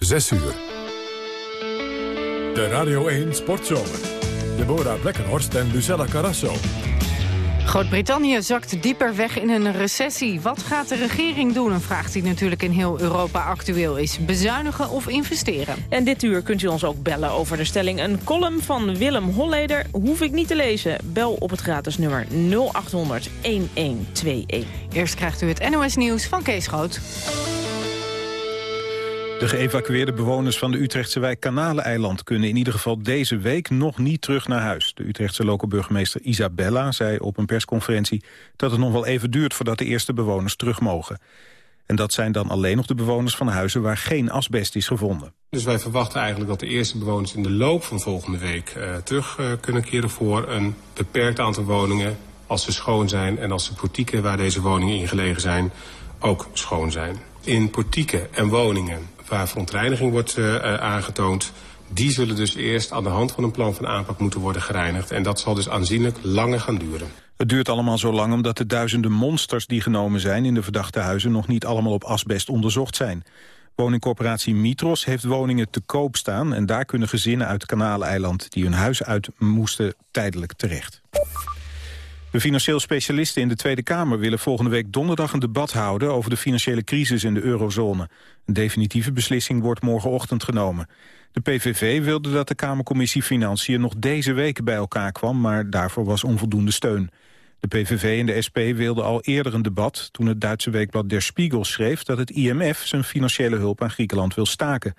6 uur. De Radio 1 Sportzomer. Deborah Blekkenhorst en Lucella Carrasso. Groot-Brittannië zakt dieper weg in een recessie. Wat gaat de regering doen? Een vraag die natuurlijk in heel Europa actueel is. Bezuinigen of investeren? En dit uur kunt u ons ook bellen over de stelling. Een column van Willem Holleder hoef ik niet te lezen. Bel op het gratis nummer 0800 1121. Eerst krijgt u het NOS Nieuws van Kees Groot. De geëvacueerde bewoners van de Utrechtse wijk Kanaleneiland... kunnen in ieder geval deze week nog niet terug naar huis. De Utrechtse lokale burgemeester Isabella zei op een persconferentie... dat het nog wel even duurt voordat de eerste bewoners terug mogen. En dat zijn dan alleen nog de bewoners van huizen... waar geen asbest is gevonden. Dus wij verwachten eigenlijk dat de eerste bewoners in de loop van volgende week... Uh, terug uh, kunnen keren voor een beperkt aantal woningen... als ze schoon zijn en als de portieken waar deze woningen in gelegen zijn... ook schoon zijn. In portieken en woningen waar verontreiniging wordt uh, aangetoond... die zullen dus eerst aan de hand van een plan van aanpak moeten worden gereinigd. En dat zal dus aanzienlijk langer gaan duren. Het duurt allemaal zo lang omdat de duizenden monsters die genomen zijn... in de verdachte huizen nog niet allemaal op asbest onderzocht zijn. Woningcorporatie Mitros heeft woningen te koop staan... en daar kunnen gezinnen uit Kanaleiland die hun huis uit moesten tijdelijk terecht. De financieel specialisten in de Tweede Kamer willen volgende week donderdag een debat houden over de financiële crisis in de eurozone. Een definitieve beslissing wordt morgenochtend genomen. De PVV wilde dat de Kamercommissie Financiën nog deze week bij elkaar kwam, maar daarvoor was onvoldoende steun. De PVV en de SP wilden al eerder een debat toen het Duitse weekblad Der Spiegel schreef dat het IMF zijn financiële hulp aan Griekenland wil staken.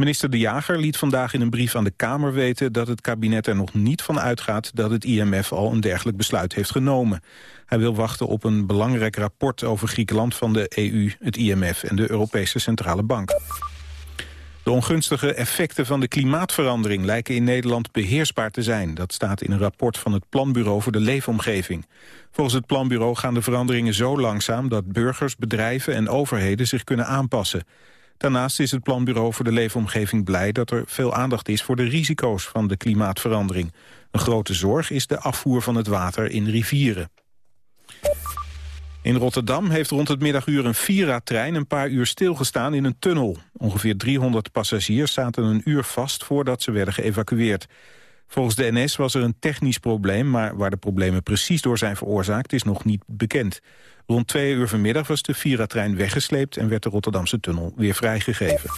Minister De Jager liet vandaag in een brief aan de Kamer weten... dat het kabinet er nog niet van uitgaat dat het IMF al een dergelijk besluit heeft genomen. Hij wil wachten op een belangrijk rapport over Griekenland van de EU, het IMF en de Europese Centrale Bank. De ongunstige effecten van de klimaatverandering lijken in Nederland beheersbaar te zijn. Dat staat in een rapport van het Planbureau voor de Leefomgeving. Volgens het Planbureau gaan de veranderingen zo langzaam dat burgers, bedrijven en overheden zich kunnen aanpassen. Daarnaast is het Planbureau voor de Leefomgeving blij dat er veel aandacht is voor de risico's van de klimaatverandering. Een grote zorg is de afvoer van het water in rivieren. In Rotterdam heeft rond het middaguur een Vira-trein een paar uur stilgestaan in een tunnel. Ongeveer 300 passagiers zaten een uur vast voordat ze werden geëvacueerd. Volgens de NS was er een technisch probleem, maar waar de problemen precies door zijn veroorzaakt is nog niet bekend. Rond twee uur vanmiddag was de Vira-trein weggesleept en werd de Rotterdamse tunnel weer vrijgegeven.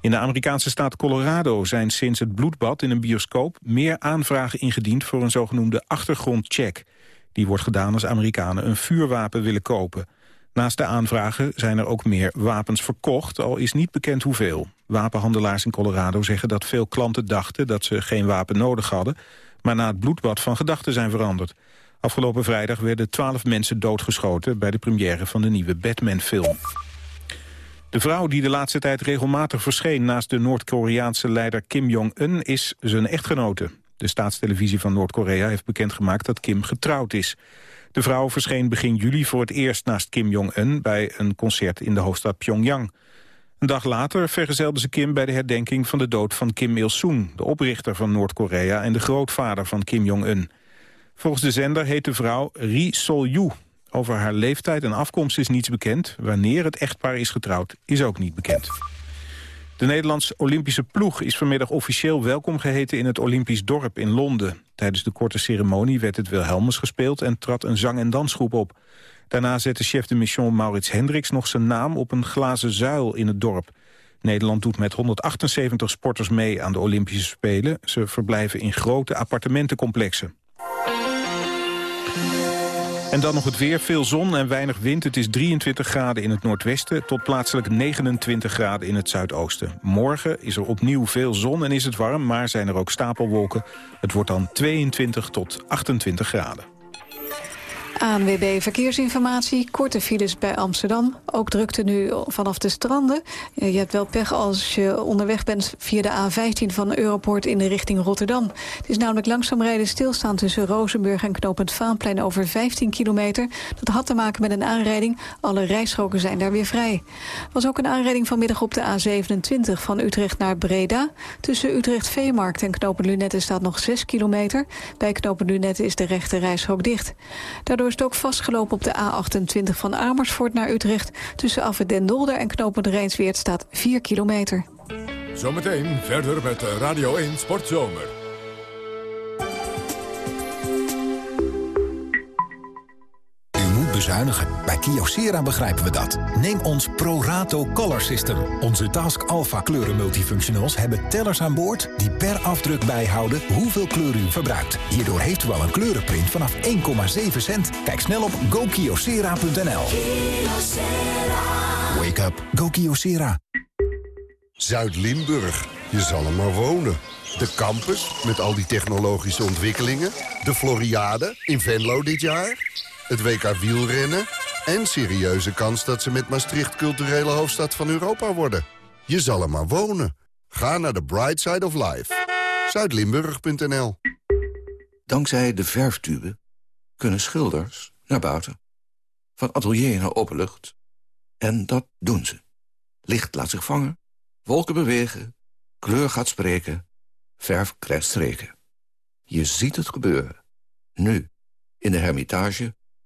In de Amerikaanse staat Colorado zijn sinds het bloedbad in een bioscoop meer aanvragen ingediend voor een zogenoemde achtergrondcheck. Die wordt gedaan als Amerikanen een vuurwapen willen kopen. Naast de aanvragen zijn er ook meer wapens verkocht, al is niet bekend hoeveel. Wapenhandelaars in Colorado zeggen dat veel klanten dachten dat ze geen wapen nodig hadden, maar na het bloedbad van gedachten zijn veranderd. Afgelopen vrijdag werden twaalf mensen doodgeschoten... bij de première van de nieuwe Batman-film. De vrouw die de laatste tijd regelmatig verscheen... naast de Noord-Koreaanse leider Kim Jong-un is zijn echtgenote. De staatstelevisie van Noord-Korea heeft bekendgemaakt dat Kim getrouwd is. De vrouw verscheen begin juli voor het eerst naast Kim Jong-un... bij een concert in de hoofdstad Pyongyang. Een dag later vergezelde ze Kim bij de herdenking van de dood van Kim Il-sung... de oprichter van Noord-Korea en de grootvader van Kim Jong-un. Volgens de zender heet de vrouw Ri Sol-yu. Over haar leeftijd en afkomst is niets bekend. Wanneer het echtpaar is getrouwd, is ook niet bekend. De Nederlandse Olympische ploeg is vanmiddag officieel welkom geheten in het Olympisch dorp in Londen. Tijdens de korte ceremonie werd het Wilhelmus gespeeld en trad een zang- en dansgroep op. Daarna zette chef de mission Maurits Hendricks nog zijn naam op een glazen zuil in het dorp. Nederland doet met 178 sporters mee aan de Olympische Spelen. Ze verblijven in grote appartementencomplexen. En dan nog het weer. Veel zon en weinig wind. Het is 23 graden in het noordwesten tot plaatselijk 29 graden in het zuidoosten. Morgen is er opnieuw veel zon en is het warm, maar zijn er ook stapelwolken. Het wordt dan 22 tot 28 graden. ANWB Verkeersinformatie, korte files bij Amsterdam. Ook drukte nu vanaf de stranden. Je hebt wel pech als je onderweg bent via de A15 van Europoort in de richting Rotterdam. Het is namelijk langzaam rijden stilstaan tussen Rozenburg en Knopend Vaanplein over 15 kilometer. Dat had te maken met een aanrijding. Alle rijstroken zijn daar weer vrij. Was ook een aanrijding vanmiddag op de A27 van Utrecht naar Breda. Tussen Utrecht Veemarkt en Knopend Lunette staat nog 6 kilometer. Bij Knopend Lunette is de rechte rijstrook dicht. Daardoor Daardoor is het ook vastgelopen op de A28 van Amersfoort naar Utrecht. Tussen Afwet Den Dolder en Knopen de Rijnsweert staat 4 kilometer. Zometeen verder met Radio 1 Sportzomer. Bezuinigen. Bij Kyocera begrijpen we dat. Neem ons ProRato Color System. Onze Task Alpha kleuren multifunctionals hebben tellers aan boord... die per afdruk bijhouden hoeveel kleur u verbruikt. Hierdoor heeft u al een kleurenprint vanaf 1,7 cent. Kijk snel op gokyocera.nl. Wake up. Go Kyocera. Zuid-Limburg. Je zal er maar wonen. De campus, met al die technologische ontwikkelingen. De Floriade, in Venlo dit jaar het WK wielrennen... en serieuze kans dat ze met Maastricht culturele hoofdstad van Europa worden. Je zal er maar wonen. Ga naar the bright side of life. Zuidlimburg.nl Dankzij de verftube kunnen schilders naar buiten. Van atelier naar openlucht. En dat doen ze. Licht laat zich vangen, wolken bewegen, kleur gaat spreken, verf krijgt streken. Je ziet het gebeuren. Nu, in de Hermitage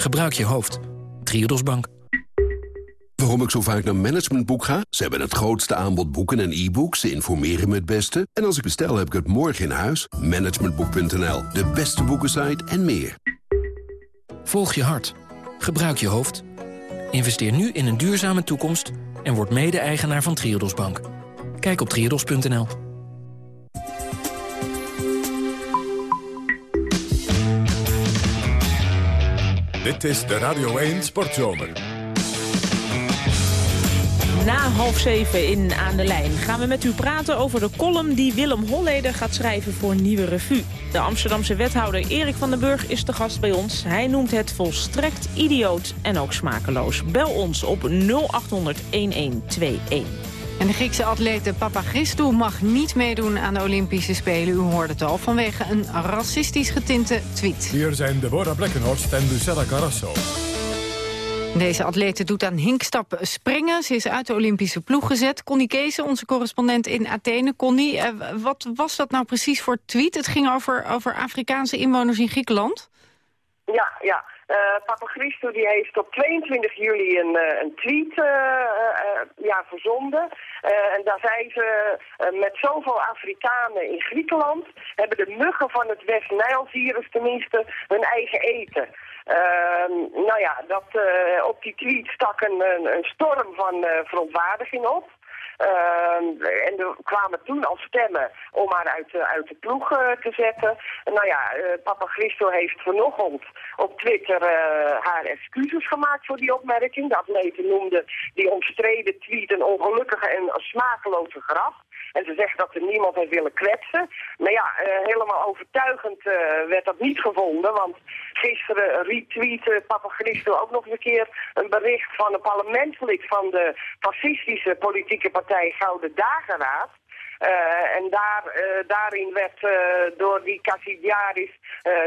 Gebruik je hoofd. Triodos Bank. Waarom ik zo vaak naar Managementboek ga? Ze hebben het grootste aanbod boeken en e-books. Ze informeren me het beste. En als ik bestel, heb ik het morgen in huis. Managementboek.nl, de beste boekensite en meer. Volg je hart. Gebruik je hoofd. Investeer nu in een duurzame toekomst... en word mede-eigenaar van Triodos Bank. Kijk op triodos.nl. Dit is de Radio 1 Sportzomer. Na half zeven in Aan de Lijn gaan we met u praten over de column die Willem Holleder gaat schrijven voor Nieuwe Revue. De Amsterdamse wethouder Erik van den Burg is de gast bij ons. Hij noemt het volstrekt idioot en ook smakeloos. Bel ons op 0800 1121. En de Griekse atlete Papagristou mag niet meedoen aan de Olympische Spelen. U hoorde het al, vanwege een racistisch getinte tweet. Hier zijn Deborah Blekkenhorst en Lucella Carrasso. Deze atlete doet aan hinkstap springen. Ze is uit de Olympische ploeg gezet. Connie Kees, onze correspondent in Athene. Connie, eh, wat was dat nou precies voor tweet? Het ging over, over Afrikaanse inwoners in Griekenland? Ja, ja. Uh, Papa Christo die heeft op 22 juli een, uh, een tweet uh, ja, verzonden. En daar zei ze, met zoveel Afrikanen in Griekenland... hebben de muggen van het West-Nijl-virus tenminste hun eigen eten. Ehm, nou ja, dat, op die tweet stak een, een storm van verontwaardiging op. Ehm, en er kwamen toen al stemmen om haar uit, uit de ploeg uh, te zetten. nou ja, uh, Papa Christo heeft vanochtend op Twitter uh, haar excuses gemaakt voor die opmerking. De atleten noemde die omstreden tweet een ongelukkige en smakeloze graf. En ze zegt dat er niemand heeft willen kwetsen. Maar ja, helemaal overtuigend werd dat niet gevonden. Want gisteren retweette Papa Christo ook nog een keer een bericht van een parlementslid van de fascistische politieke partij Gouden Dageraad. Uh, en daar, uh, daarin werd uh, door die Cassidiaris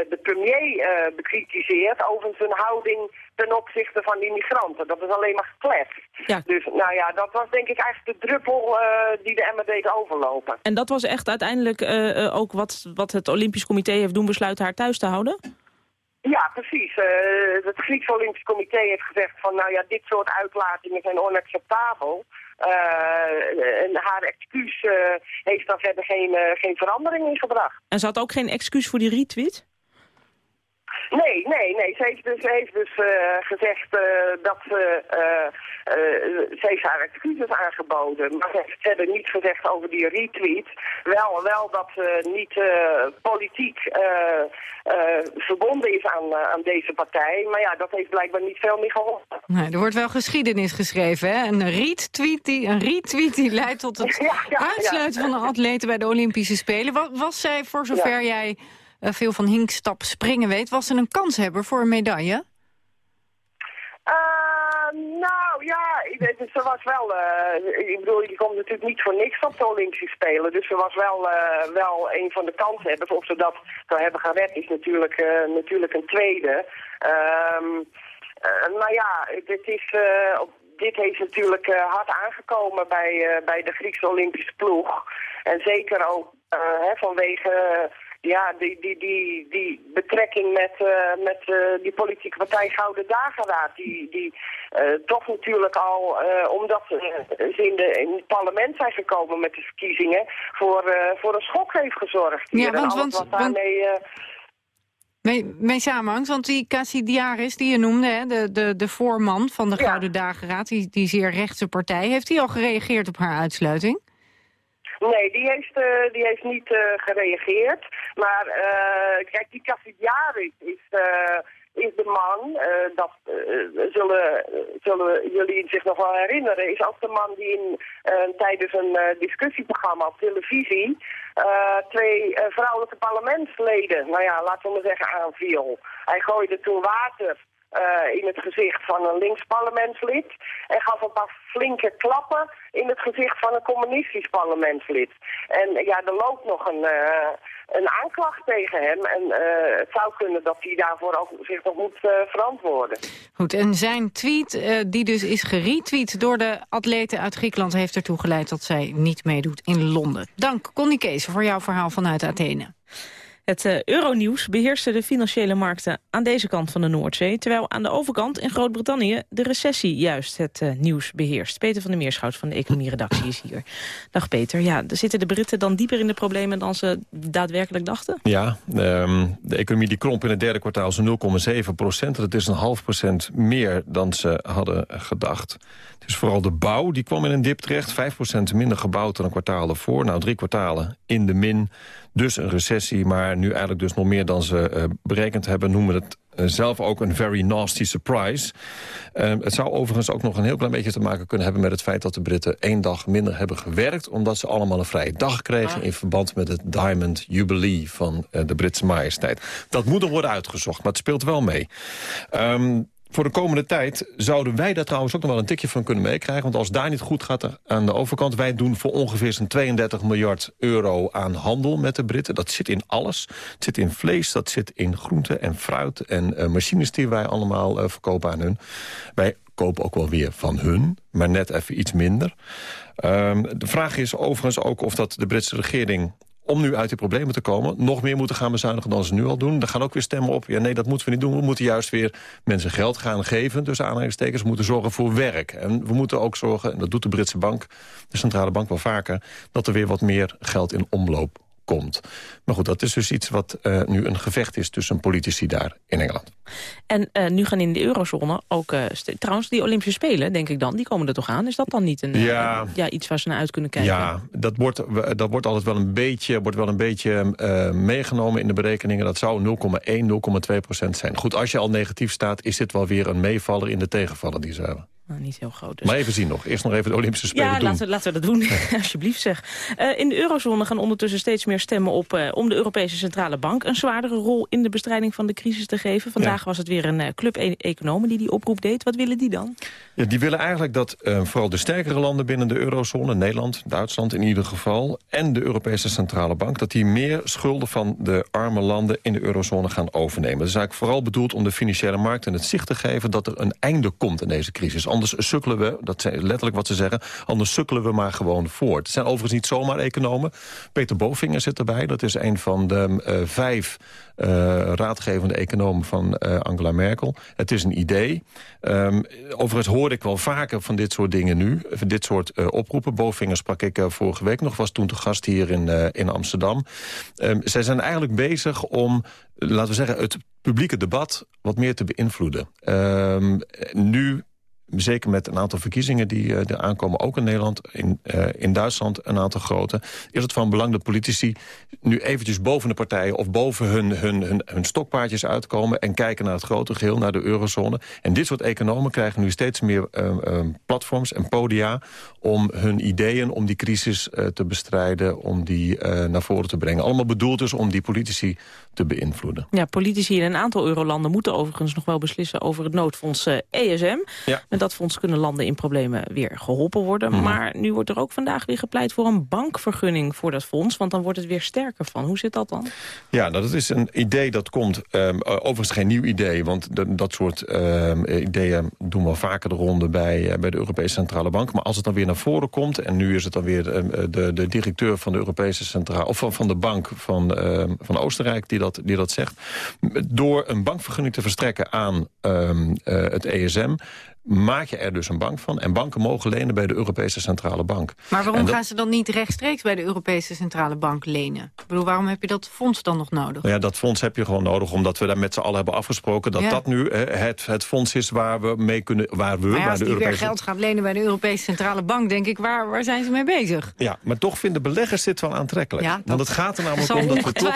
de premier bekritiseerd over zijn houding ten opzichte van die migranten. Dat is alleen maar gekletst. Ja. Dus nou ja, dat was denk ik eigenlijk de druppel die de emmer deed overlopen. En dat was echt uiteindelijk ook wat, wat het Olympisch Comité heeft doen besluiten haar thuis te houden? Ja, precies. het Grieks Olympisch Comité heeft gezegd van nou ja, dit soort uitlatingen zijn onacceptabel. Uh, en haar excuus uh, heeft daar verder geen, uh, geen verandering in gebracht. En ze had ook geen excuus voor die retweet? Nee, nee, nee. Ze heeft dus, heeft dus uh, gezegd uh, dat ze... Uh, ze heeft haar excuses aangeboden. Maar ze verder niet gezegd over die retweet. Wel, wel dat ze niet politiek verbonden is aan, aan deze partij. Maar ja, dat heeft blijkbaar niet veel meer geholpen. Nee, er wordt wel geschiedenis geschreven, hè? Een retweet die, een retweet die leidt tot het ja, ja, uitsluiten ja. van de atleten bij de Olympische Spelen. Was, was zij, voor zover jij... Eh, veel van hinkstap springen weet. Was ze een kanshebber voor een medaille? Ehm, nou ja, ze was wel... Eh, ik bedoel, je komt natuurlijk niet voor niks op de Olympische Spelen. Dus ze was wel, eh, wel een van de kanshebbers. Of ze dat zou hebben gered is natuurlijk, natuurlijk een tweede. Um, maar ja, dit, is, dit heeft natuurlijk hard aangekomen bij, bij de Griekse Olympische ploeg. En zeker ook hè, vanwege ja, die, die, die, die betrekking met, uh, met uh, die politieke partij Gouden Dageraad, die, die uh, toch natuurlijk al, omdat ze in, de, in het parlement zijn gekomen met de verkiezingen, voor, voor een schok heeft gezorgd. Ja, want, want, wat daarmee... Mee, mee samenhangt, want die Cassidiaris die je noemde, hè, de, de, de voorman van de Gouden Dageraad, die, die zeer rechtse partij, heeft hij al gereageerd op haar uitsluiting? Nee, die heeft, uh, die heeft niet uh, gereageerd. Maar uh, kijk, die Cassidiaris is, is de man, dat zullen, zullen jullie zich nog wel herinneren, is ook de man die in, tijdens een discussieprogramma op televisie twee vrouwelijke parlementsleden, nou ja, laten we maar zeggen, aanviel. Hij gooide toen water uh, in het gezicht van een links parlementslid. En gaf een paar flinke klappen in het gezicht van een communistisch parlementslid. En ja, er loopt nog een, uh, een aanklacht tegen hem. En uh, het zou kunnen dat hij daarvoor ook zich nog moet verantwoorden. Goed, en zijn tweet, die dus is geretweet door de atleten uit Griekenland... heeft ertoe geleid dat zij niet meedoet in Londen. Dank, Connie Kees, voor jouw verhaal vanuit Athene. Het uh, euronieuws beheerste de financiële markten aan deze kant van de Noordzee... terwijl aan de overkant in Groot-Brittannië de recessie juist het uh, nieuws beheerst. Peter van der Meerschout van de economieredactie is hier. Dag Peter. Ja, zitten de Britten dan dieper in de problemen dan ze daadwerkelijk dachten? Ja, um, de economie die kromp in het derde kwartaal is 0,7 procent. Dat is een half procent meer dan ze hadden gedacht. Dus vooral de bouw die kwam in een dip terecht. 5 procent minder gebouwd dan een kwartaal ervoor. Nou, drie kwartalen in de min. Dus een recessie, maar nu eigenlijk dus nog meer dan ze uh, berekend hebben... noemen het uh, zelf ook een very nasty surprise. Uh, het zou overigens ook nog een heel klein beetje te maken kunnen hebben... met het feit dat de Britten één dag minder hebben gewerkt... omdat ze allemaal een vrije dag kregen... in verband met het Diamond Jubilee van de Britse majesteit. Dat moet nog worden uitgezocht, maar het speelt wel mee. Um, voor de komende tijd zouden wij daar trouwens ook nog wel een tikje van kunnen meekrijgen. Want als daar niet goed gaat aan de overkant... wij doen voor ongeveer zo'n 32 miljard euro aan handel met de Britten. Dat zit in alles. Het zit in vlees, dat zit in groenten en fruit... en uh, machines die wij allemaal uh, verkopen aan hun. Wij kopen ook wel weer van hun, maar net even iets minder. Um, de vraag is overigens ook of dat de Britse regering om nu uit die problemen te komen... nog meer moeten gaan bezuinigen dan ze nu al doen. Er gaan ook weer stemmen op. Ja, nee, dat moeten we niet doen. We moeten juist weer mensen geld gaan geven. Dus aanhalingstekens we moeten zorgen voor werk. En we moeten ook zorgen, en dat doet de Britse bank... de centrale bank wel vaker... dat er weer wat meer geld in omloop komt. Maar goed, dat is dus iets wat uh, nu een gevecht is tussen politici daar in Engeland. En uh, nu gaan in de eurozone ook, uh, trouwens die Olympische Spelen, denk ik dan, die komen er toch aan? Is dat dan niet een, ja, ja, iets waar ze naar uit kunnen kijken? Ja, dat wordt, dat wordt altijd wel een beetje, wordt wel een beetje meegenomen in de berekeningen. Dat zou 0,1, 0,2 procent zijn. Goed, als je al negatief staat, is dit wel weer een meevaller in de tegenvallen die ze hebben. Nou, niet heel groot. Dus. Maar even zien nog. Eerst nog even de Olympische Spelen ja, doen. Laten, laten we dat doen, alsjeblieft zeg. Uh, in de eurozone gaan ondertussen steeds meer stemmen op... Uh, om de Europese Centrale Bank een zwaardere rol in de bestrijding van de crisis te geven. Vandaag ja. was het weer een uh, club e economen die die oproep deed. Wat willen die dan? Ja, die willen eigenlijk dat vooral de sterkere landen binnen de eurozone... Nederland, Duitsland in ieder geval... en de Europese Centrale Bank... dat die meer schulden van de arme landen in de eurozone gaan overnemen. Dat is eigenlijk vooral bedoeld om de financiële markt in het zicht te geven... dat er een einde komt in deze crisis anders sukkelen we, dat is letterlijk wat ze zeggen... anders sukkelen we maar gewoon voort. Het zijn overigens niet zomaar economen. Peter Bovinger zit erbij. Dat is een van de uh, vijf uh, raadgevende economen van uh, Angela Merkel. Het is een idee. Um, overigens hoorde ik wel vaker van dit soort dingen nu. Van dit soort oproepen. Bovinger sprak ik vorige week nog. Was toen te gast hier in, in Amsterdam. Um, zij zijn eigenlijk bezig om, laten we zeggen... het publieke debat wat meer te beïnvloeden. Um, nu zeker met een aantal verkiezingen die uh, er aankomen, ook in Nederland, in, uh, in Duitsland een aantal grote, is het van belang dat politici nu eventjes boven de partijen of boven hun, hun, hun, hun stokpaardjes uitkomen en kijken naar het grote geheel, naar de eurozone. En dit soort economen krijgen nu steeds meer uh, platforms en podia om hun ideeën om die crisis te bestrijden, om die naar voren te brengen. Allemaal bedoeld dus om die politici te beïnvloeden. Ja, politici in een aantal eurolanden moeten overigens nog wel beslissen over het noodfonds ESM. Ja. Met dat fonds kunnen landen in problemen weer geholpen worden. Mhm. Maar nu wordt er ook vandaag weer gepleit voor een bankvergunning voor dat fonds. Want dan wordt het weer sterker van. Hoe zit dat dan? Ja, nou, dat is een idee dat komt, ehm, overigens geen nieuw idee... want dat, dat soort ehm, ideeën doen wel vaker de ronde bij, eh, bij de Europese Centrale Bank. Maar als het dan weer naar voren komt... en nu is het dan weer ehm, de, de directeur van de Europese Centrale... of van, van de bank van, van Oostenrijk die dat, die dat zegt... door een bankvergunning te verstrekken aan eh, het ESM maak je er dus een bank van. En banken mogen lenen bij de Europese Centrale Bank. Maar waarom dat- gaan ze dan niet rechtstreeks bij de Europese Centrale Bank lenen? Ik bedoel, waarom heb je dat fonds dan nog nodig? Nou ja, dat fonds heb je gewoon nodig, omdat we daar met z'n allen hebben afgesproken... dat Ja. dat nu het, het fonds is waar we mee kunnen... waar we Maar ja, als de die weer geld gaat lenen bij de Europese Centrale Bank... denk ik, waar, waar zijn ze mee bezig? Ja, maar toch vinden beleggers dit wel aantrekkelijk. Ja, Want het gaat er namelijk om dat we toch.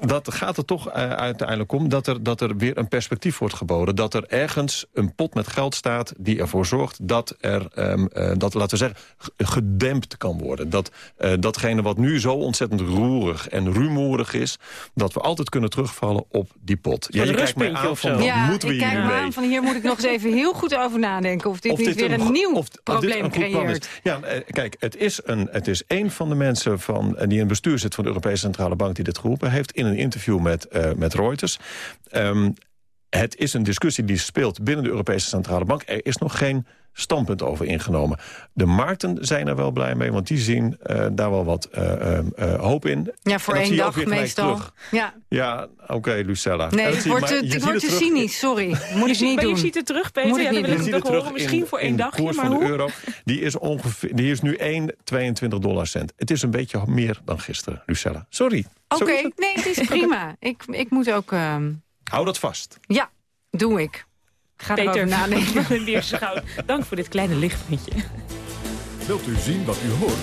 Dat gaat er toch eh, uiteindelijk om dat er, dat er weer een perspectief wordt geboden. Dat er ergens een pot met geld staat die ervoor zorgt dat er, ehm, eh, dat, laten we zeggen, gedempt kan worden. Dat eh, datgene wat nu zo ontzettend roerig en rumoerig is... dat we altijd kunnen terugvallen op die pot. Een je kijkt mij aan of van, wat Ja, moeten we ik kijk hier me mee? aan van hier moet ik nog eens even heel goed over nadenken... of dit Of niet dit weer een, nieuw of- of dit probleem creëert. Ja, kijk, het is, een, het is een van de mensen van, die in het bestuur zit van de Europese Centrale Bank die dit geroepen heeft in een interview met, eh, met Reuters. Ehm, het is een discussie die speelt binnen de Europese Centrale Bank. Er is nog geen standpunt over ingenomen. De markten zijn er wel blij mee, want die zien eh, daar wel wat eh, eh, eh, hoop in. Ja, voor één dag meestal. terug. Ja, Ja, oké, Lucella. Nee, ik word, te, je ik word het te cynisch, sorry. Moet ik niet maar doen. je ziet het terug, Peter. Moet ik ja, dan wil ik het horen. terug Misschien in- voor één de dagje, koers maar van de hoe? euro. Die is, ongeveer, die is nu 1,22 dollar cent. Het is een beetje meer dan gisteren, Lucella. Sorry. Oké, nee, het is prima. ik, ik moet ook... ehm, Hou dat vast. ja, doe ik. Ga Peter nadenken. van Weerschout, dank voor dit kleine lichtpuntje. Wilt u zien wat u hoort?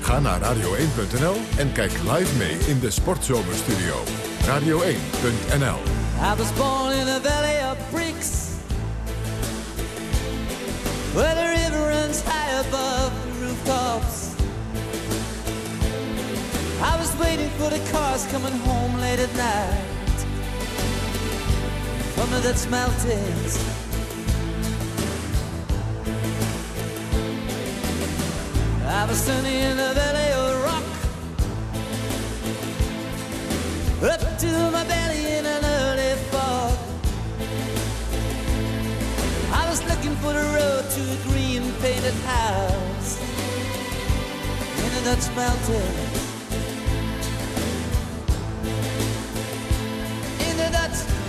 Ga naar radio1.nl en kijk live mee in de Sportzomerstudio. Radio1.nl I was born in a valley of bricks Where the river runs high above the rooftops I was waiting for the cars coming home late at night The Dutch mountains I was standing in a valley of rock up to my belly in an early fog. I was looking for the road to a green painted house in the Dutch mountains. In the Dutch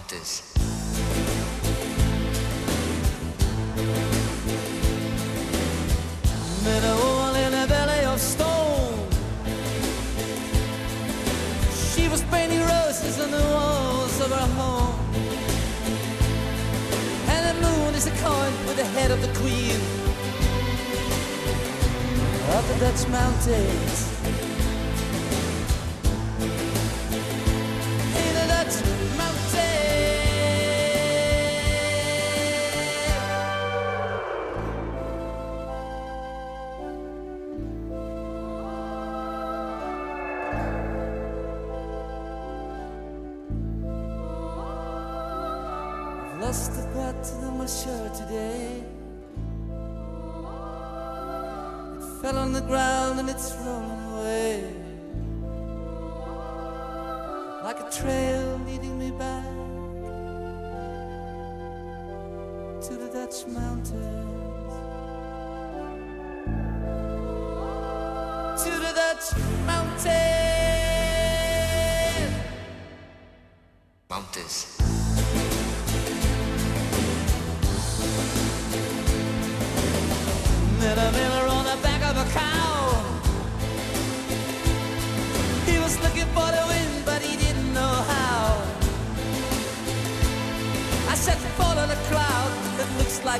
mountains. A in of. She was painting roses on the walls of her home. And the moon is a coin with the head of the queen of the Dutch mountains. Fell on the ground and it's rolling away. Like a trail leading me back to the Dutch mountains. To the Dutch mountains.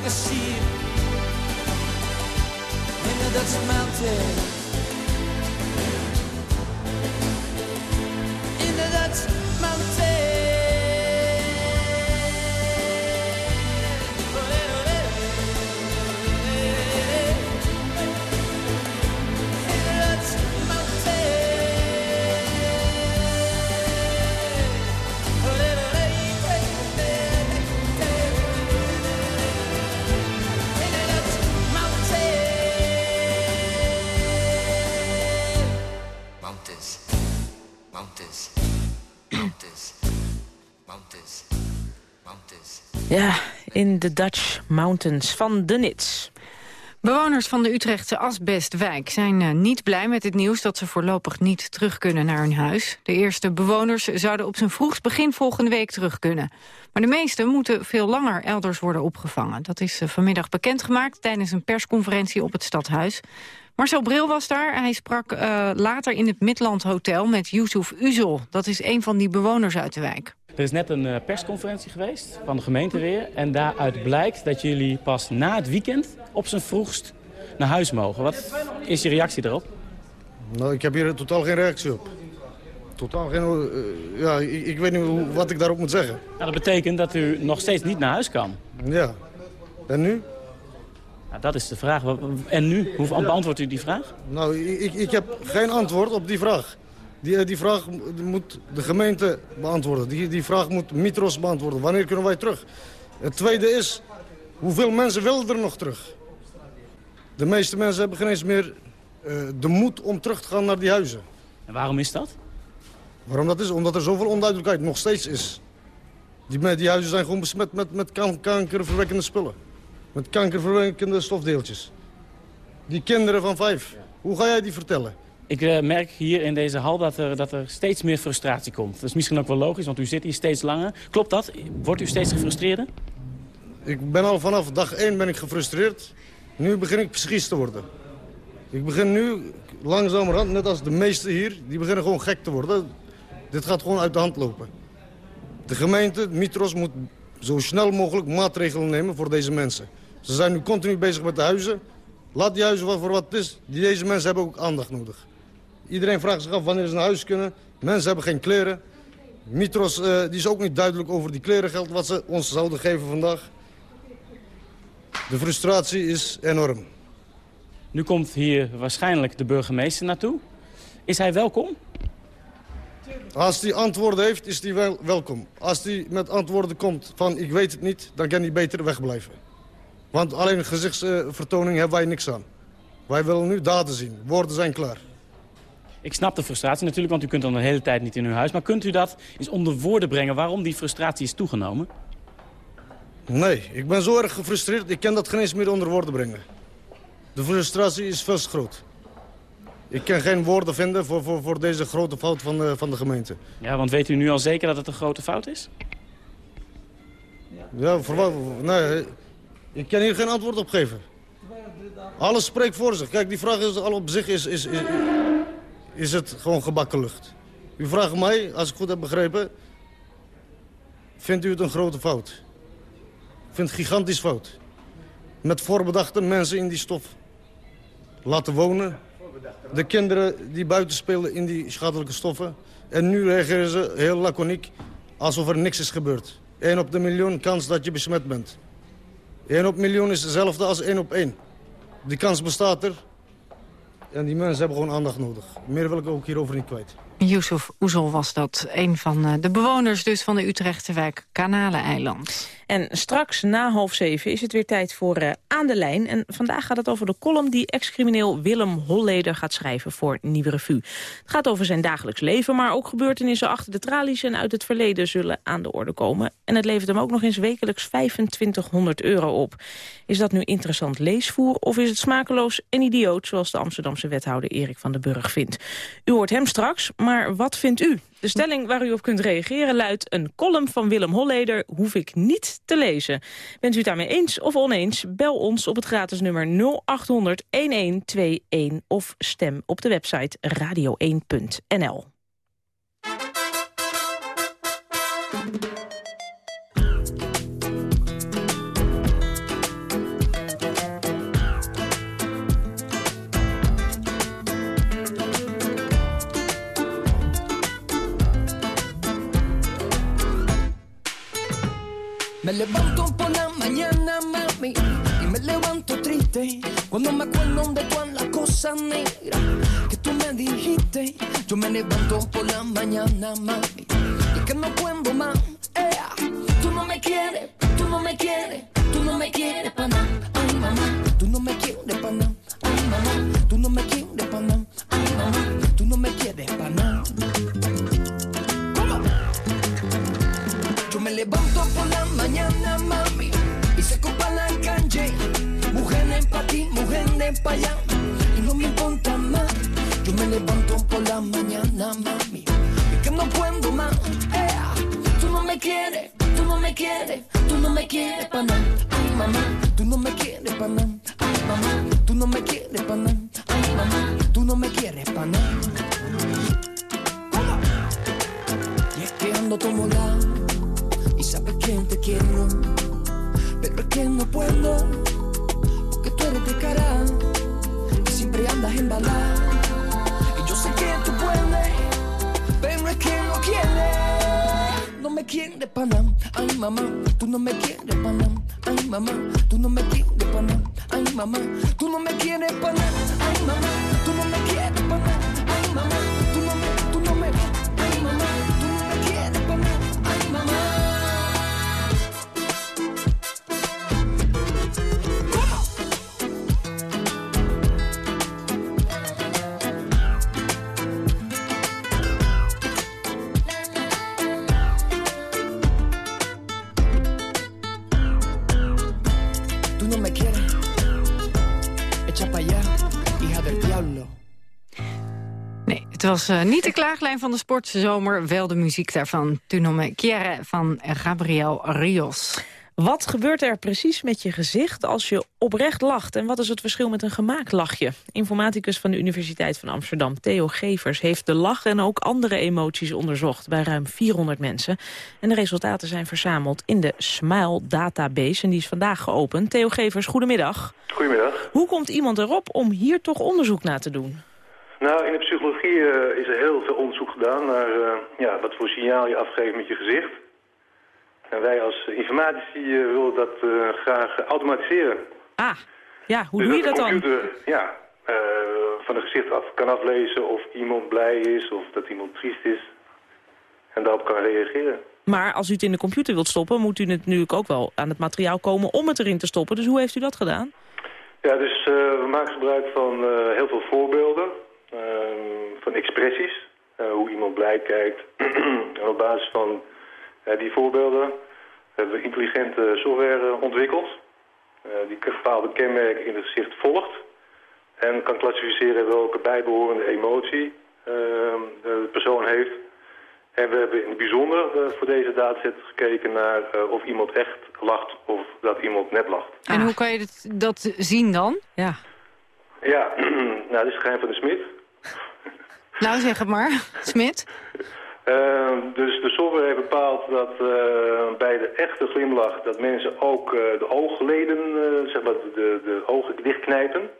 Like a sheep in the Dutch mountains. In de Dutch Mountains van de Nits. Bewoners van de Utrechtse Asbestwijk zijn uh, niet blij met het nieuws dat ze voorlopig niet terug kunnen naar hun huis. De eerste bewoners zouden op zijn vroegst begin volgende week terug kunnen. Maar de meesten moeten veel langer elders worden opgevangen. Dat is uh, vanmiddag bekendgemaakt tijdens een persconferentie op het stadhuis. Marcel Bril was daar. Hij sprak uh, later in het Midland Hotel met Yusuf Uzel. Dat is een van die bewoners uit de wijk. Er is net een uh, persconferentie geweest van de gemeente weer. En daaruit blijkt dat jullie pas na het weekend op zijn vroegst naar huis mogen. Wat is je reactie daarop? Nou, ik heb hier totaal geen reactie op. Totaal geen... Uh, ja, ik, ik, weet niet hoe, wat ik daarop moet zeggen. Nou, dat betekent dat u nog steeds niet naar huis kan. Ja. En nu? Nou, dat is de vraag. En nu? Hoe beantwoordt u die vraag? Nou, ik, ik heb geen antwoord op die vraag. Die, die vraag moet de gemeente beantwoorden. Die, die vraag moet Mitros beantwoorden. Wanneer kunnen wij terug? Het tweede is, hoeveel mensen willen er nog terug? De meeste mensen hebben geen eens meer uh, de moed om terug te gaan naar die huizen. En waarom is dat? Waarom dat is? Omdat er zoveel onduidelijkheid nog steeds is. Die, die huizen zijn gewoon besmet met, met kan, kankerverwekkende spullen. Met kankerverwekkende stofdeeltjes. Die kinderen van vijf, hoe ga jij die vertellen? Ik uh, merk hier in deze hal dat er, dat er steeds meer frustratie komt. Dat is misschien ook wel logisch, want u zit hier steeds langer. Klopt dat? Wordt u steeds gefrustreerder? Ik ben al vanaf dag één ben ik gefrustreerd. Nu begin ik psychisch te worden. Ik begin nu langzamerhand, net als de meesten hier, die beginnen gewoon gek te worden. Dit gaat gewoon uit de hand lopen. De gemeente, Mitros, moet zo snel mogelijk maatregelen nemen voor deze mensen. Ze zijn nu continu bezig met de huizen. Laat die huizen voor wat het is. Deze mensen hebben ook aandacht nodig. Iedereen vraagt zich af wanneer ze naar huis kunnen. Mensen hebben geen kleren. Mitros uh, die is ook niet duidelijk over die klerengeld wat ze ons zouden geven vandaag. De frustratie is enorm. Nu komt hier waarschijnlijk de burgemeester naartoe. Is hij welkom? Als hij antwoorden heeft, is hij wel welkom. Als hij met antwoorden komt van ik weet het niet, dan kan hij beter wegblijven. Want alleen gezichtsvertoning hebben wij niks aan. Wij willen nu daden zien. Woorden zijn klaar. Ik snap de frustratie natuurlijk, want u kunt dan de hele tijd niet in uw huis. Maar kunt u dat eens onder woorden brengen waarom die frustratie is toegenomen? Nee, ik ben zo erg gefrustreerd. Ik kan dat geen eens meer onder woorden brengen. De frustratie is veel te groot. Ik kan geen woorden vinden voor, voor, voor deze grote fout van de, van de gemeente. Ja, want weet u nu al zeker dat het een grote fout is? Ja, voor wat? Nee, ik kan hier geen antwoord op geven. Alles spreekt voor zich. Kijk, die vraag is al op zich is, is, is, is het gewoon gebakken lucht. U vraagt mij, als ik goed heb begrepen... vindt u het een grote fout? Ik vind het gigantisch fout. Met voorbedachte mensen in die stof laten wonen. De kinderen die buiten spelen in die schadelijke stoffen. En nu reageren ze heel laconiek alsof er niks is gebeurd. 1 op de miljoen kans dat je besmet bent. 1 op miljoen is hetzelfde als 1 op 1. Die kans bestaat er. En die mensen hebben gewoon aandacht nodig. Meer wil ik ook hierover niet kwijt. Yusuf Oezel was dat, een van eh, de bewoners dus van de Utrechtse wijk Kanaleneiland. En straks na half zeven is het weer tijd voor uh, Aan de Lijn. En vandaag gaat het over de column die ex-crimineel Willem Holleder gaat schrijven voor Nieuwe Revue. Het gaat over zijn dagelijks leven, maar ook gebeurtenissen achter de tralies en uit het verleden zullen aan de orde komen. En het levert hem ook nog eens wekelijks 2500 euro op. Is dat nu interessant leesvoer of is het smakeloos en idioot zoals de Amsterdamse wethouder Erik van den Burg vindt? U hoort hem straks, maar wat vindt u? De stelling waar u op kunt reageren luidt... een column van Willem Holleder hoef ik niet te lezen. Bent u het daarmee eens of oneens? Bel ons op het gratis nummer 0800-1121... of stem op de website radio1.nl. levanto por la mañana, mami, y me levanto triste cuando me acuerdo de todas las cosas negras que tú me dijiste. Yo me levanto por la mañana, mami, y que no puedo más. Was eh, niet de klaaglijn van de sportzomer, wel de muziek daarvan. Tu no me quiere van Gabriel Rios. Wat gebeurt er precies met je gezicht als je oprecht lacht? En wat is het verschil met een gemaakt lachje? Informaticus van de Universiteit van Amsterdam, Theo Gevers... heeft de lach en ook andere emoties onderzocht bij ruim 400 mensen. En de resultaten zijn verzameld in de Smile Database... en die is vandaag geopend. Theo Gevers, goedemiddag. Goedemiddag. Hoe komt iemand erop om hier toch onderzoek naar te doen? Nou, in de psychologie eh, is er heel veel onderzoek gedaan naar eh, ja, wat voor signaal je afgeeft met je gezicht. En wij als informatici eh, willen dat graag automatiseren. Ah, ja, hoe Dus doe je dat de dan? computer ja, eh, van een gezicht af kan aflezen of iemand blij is of dat iemand triest is. En daarop kan reageren. Maar als u het in de computer wilt stoppen... moet u natuurlijk ook wel aan het materiaal komen om het erin te stoppen. Dus hoe heeft u dat gedaan? Ja, dus we maken gebruik van heel veel voorbeelden, van expressies, eh, hoe iemand blij kijkt. en op basis van eh, die voorbeelden hebben we intelligente software eh, ontwikkeld, die bepaalde kenmerken in het gezicht volgt en kan klassificeren welke bijbehorende emotie eh, de persoon heeft. En we hebben in het bijzonder voor deze dataset gekeken naar of iemand echt lacht of dat iemand net lacht. En hoe kan je dat, zien dan? Ja. Ja, nou, dit is het geheim van de smid. Nou, zeg het maar, Smit. Uh, dus de software heeft bepaald dat uh, bij de echte glimlach... dat mensen ook uh, de oogleden, zeg maar, de, de ogen dichtknijpen...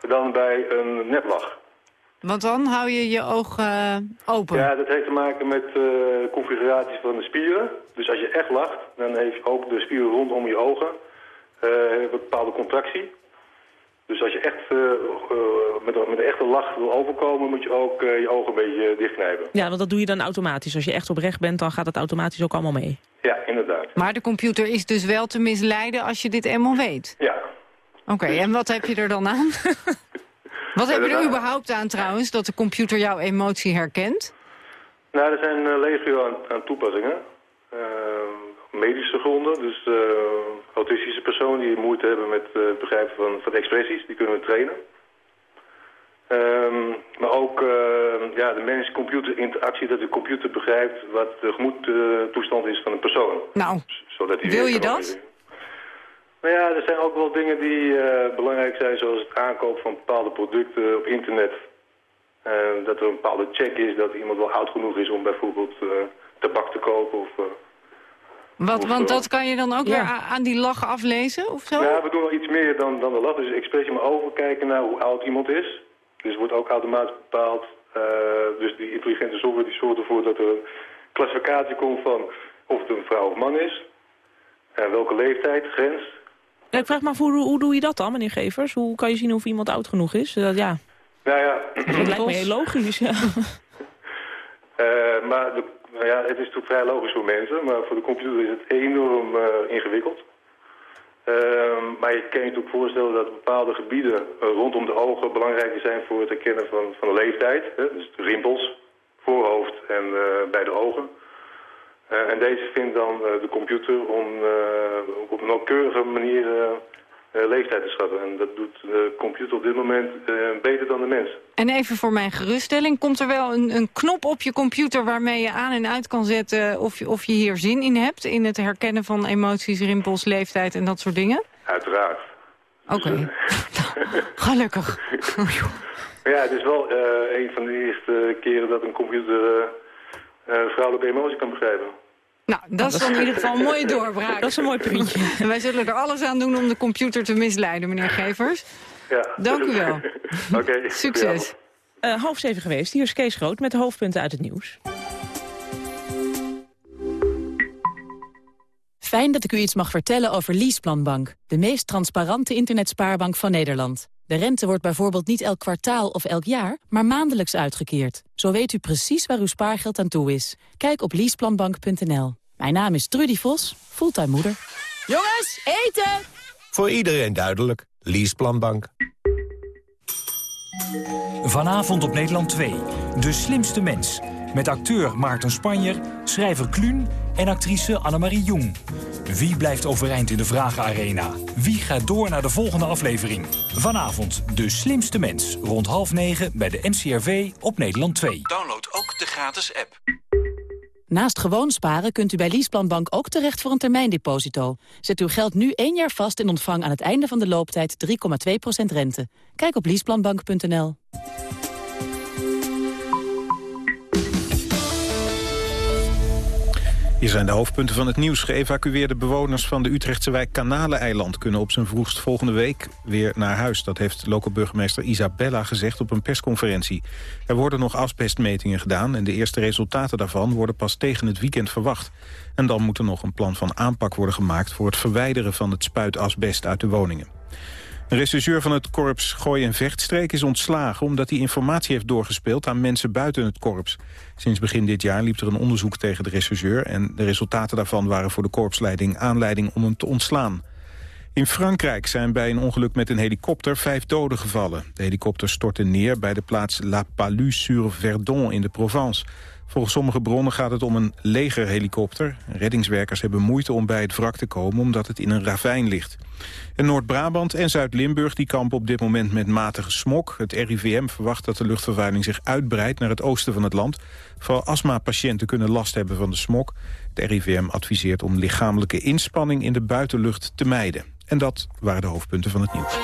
dan bij een netlach. Want dan hou je je ogen uh, open. Ja, dat heeft te maken met de configuratie van de spieren. Dus als je echt lacht, dan heeft ook de spieren rondom je ogen een bepaalde contractie. Dus als je echt uh, uh, met, een, met een echte lach wil overkomen, moet je ook uh, je ogen een beetje dichtknijpen. Ja, want dat doe je dan automatisch. Als je echt oprecht bent, dan gaat het automatisch ook allemaal mee. Ja, inderdaad. Maar de computer is dus wel te misleiden als je dit eenmaal weet? Ja. Oké, okay, en wat heb je er dan aan? wat heb je er überhaupt aan trouwens, dat de computer jouw emotie herkent? Nou, er zijn legio aan, aan toepassingen. Medische gronden, dus uh, autistische personen die moeite hebben met uh, het begrijpen van, van expressies, die kunnen we trainen. Um, maar ook uh, ja, de mens-computer interactie, dat de computer begrijpt wat de gemoedtoestand is van een persoon. Nou, Zodat wil je dat? Nou ja, er zijn ook wel dingen die belangrijk zijn, zoals het aankoop van bepaalde producten op internet. dat er een bepaalde check is dat iemand wel oud genoeg is om bijvoorbeeld tabak te kopen of... Wat, want dat kan je dan ook ja. weer aan die lach aflezen, of zo? Ja, we doen wel iets meer dan, dan de lach. Dus expressie maar overkijken naar hoe oud iemand is. Dus wordt ook automatisch bepaald. Uh, dus die intelligente software die zorgt ervoor dat er een klassificatie komt van of het een vrouw of man is. En welke leeftijd, grens. Ja, ik vraag me af, hoe, hoe doe je dat dan, meneer Gevers? Hoe kan je zien of iemand oud genoeg is? Dat, ja. Nou ja. Dat lijkt me heel logisch, ja. Uh, maar de, nou ja, het is natuurlijk vrij logisch voor mensen, maar voor de computer is het enorm uh, ingewikkeld. Uh, maar je kan je natuurlijk voorstellen dat bepaalde gebieden uh, rondom de ogen belangrijker zijn voor het herkennen van, van de leeftijd. Hè? Dus de rimpels, voorhoofd en bij de ogen. en deze vindt dan de computer om op een nauwkeurige manier eh, leeftijd te schatten. En dat doet de computer op dit moment eh, beter dan de mens. En even voor mijn geruststelling, komt er wel een, een knop op je computer... waarmee je aan en uit kan zetten of je, of je hier zin in hebt... in het herkennen van emoties, rimpels, leeftijd en dat soort dingen? Uiteraard. Oké, gelukkig. Maar ja, het is wel eh, een van de eerste keren dat een computer uh, vrouwelijke emotie kan begrijpen. Nou, dat is dan in ieder geval een mooie doorbraak. Dat is een mooi puntje. En wij zullen er alles aan doen om de computer te misleiden, meneer Gevers. Ja. Dank u wel. Oké. Succes. Uh, half zeven geweest. Hier is Kees Groot met de hoofdpunten uit het nieuws. Fijn dat ik u iets mag vertellen over Leaseplanbank. De meest transparante internetspaarbank van Nederland. De rente wordt bijvoorbeeld niet elk kwartaal of elk jaar, maar maandelijks uitgekeerd. Zo weet u precies waar uw spaargeld aan toe is. Kijk op leaseplanbank.nl. Mijn naam is Trudy Vos, fulltime moeder. Jongens, eten! Voor iedereen duidelijk. Leaseplanbank. Vanavond op Nederland 2. De slimste mens. Met acteur Maarten Spanjer, schrijver Kluun en actrice Annemarie Jong. Wie blijft overeind in de Vragenarena? Wie gaat door naar de volgende aflevering? Vanavond De Slimste Mens. Rond half negen bij de NCRV op Nederland 2. Download ook de gratis app. Naast gewoon sparen kunt u bij Leaseplanbank ook terecht voor een termijndeposito. Zet uw geld nu één jaar vast en ontvang aan het einde van de looptijd 3,2% rente. Kijk op leaseplanbank.nl. Hier zijn de hoofdpunten van het nieuws. Geëvacueerde bewoners van de Utrechtse wijk Kanaleneiland... kunnen op zijn vroegst volgende week weer naar huis. Dat heeft lokale burgemeester Isabella gezegd op een persconferentie. Er worden nog asbestmetingen gedaan... en de eerste resultaten daarvan worden pas tegen het weekend verwacht. En dan moet er nog een plan van aanpak worden gemaakt... voor het verwijderen van het spuitasbest uit de woningen. Een regisseur van het korps Gooi- en Vechtstreek is ontslagen... omdat hij informatie heeft doorgespeeld aan mensen buiten het korps. Sinds begin dit jaar liep er een onderzoek tegen de regisseur... en de resultaten daarvan waren voor de korpsleiding aanleiding om hem te ontslaan. In Frankrijk zijn bij een ongeluk met een helikopter vijf doden gevallen. De helikopter stortte neer bij de plaats La Palus-sur-Verdon in de Provence. Volgens sommige bronnen gaat het om een legerhelikopter. Reddingswerkers hebben moeite om bij het wrak te komen omdat het in een ravijn ligt. En Noord-Brabant en Zuid-Limburg die kampen op dit moment met matige smok. Het RIVM verwacht dat de luchtvervuiling zich uitbreidt naar het oosten van het land. Vooral astmapatiënten kunnen last hebben van de smok. Het RIVM adviseert om lichamelijke inspanning in de buitenlucht te mijden. En dat waren de hoofdpunten van het nieuws.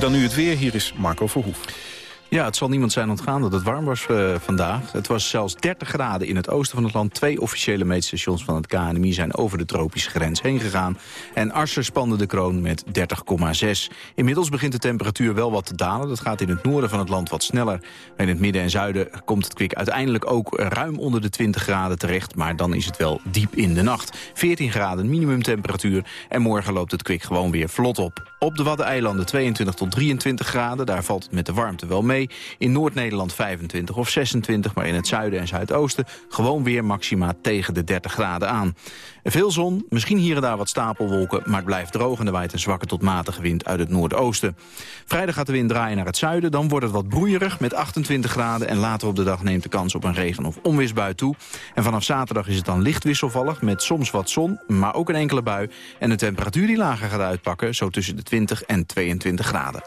Dan nu het weer, hier is Marco Verhoef. Ja, het zal niemand zijn ontgaan dat het warm was uh, vandaag. Het was zelfs 30 graden in het oosten van het land. Twee officiële meetstations van het KNMI zijn over de tropische grens heen gegaan. En Arser spande de kroon met 30,6. Inmiddels begint de temperatuur wel wat te dalen. Dat gaat in het noorden van het land wat sneller. In het midden en zuiden komt het kwik uiteindelijk ook ruim onder de 20 graden terecht. Maar dan is het wel diep in de nacht. 14 graden minimumtemperatuur. En morgen loopt het kwik gewoon weer vlot op. Op de Waddeneilanden 22 tot 23 graden. Daar valt het met de warmte wel mee. In Noord-Nederland 25 of 26, maar in het zuiden en zuidoosten gewoon weer maxima tegen de 30 graden aan. Veel zon, misschien hier en daar wat stapelwolken, maar het blijft droog en er waait een zwakke tot matige wind uit het noordoosten. Vrijdag gaat de wind draaien naar het zuiden, dan wordt het wat broeierig met 28 graden en later op de dag neemt de kans op een regen- of onweersbui toe. En vanaf zaterdag is het dan licht wisselvallig met soms wat zon, maar ook een enkele bui. En de temperatuur die lager gaat uitpakken, zo tussen de 20 en 22 graden.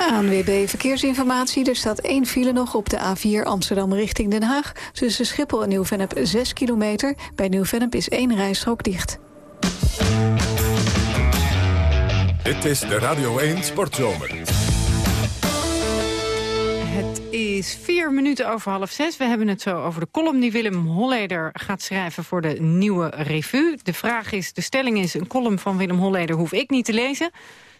ANWB Verkeersinformatie. Er staat één file nog op de A4 Amsterdam richting Den Haag. Tussen Schiphol en Nieuw-Vennep 6 kilometer. Bij Nieuw-Vennep is één rijstrook dicht. Dit is de Radio 1 Sportzomer. Het is vier minuten over half zes. We hebben het zo over de column die Willem Holleder gaat schrijven voor de nieuwe revue. De vraag is, de stelling is, een column van Willem Holleder hoef ik niet te lezen.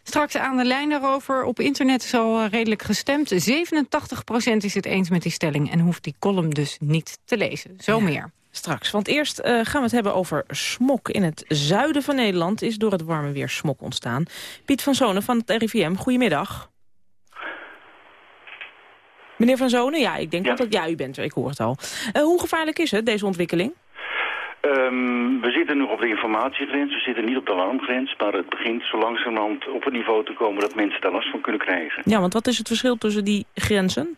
Straks aan de lijn daarover. Op internet is al eh, redelijk gestemd. 87% is het eens met die stelling en hoeft die column dus niet te lezen. Zo meer. Straks, want eerst uh, gaan we het hebben over smok. In het zuiden van Nederland is door het warme weer smok ontstaan. Piet van Zonen van het RIVM, goedemiddag. Meneer van Zonen, ja, ik denk ja. dat ja, u bent er, ik hoor het al. Uh, hoe gevaarlijk is het, deze ontwikkeling? Um, we zitten nog op de informatiegrens, we zitten niet op de alarmgrens... maar het begint zo langzamerhand op een niveau te komen dat mensen daar last van kunnen krijgen. Ja, want wat is het verschil tussen die grenzen?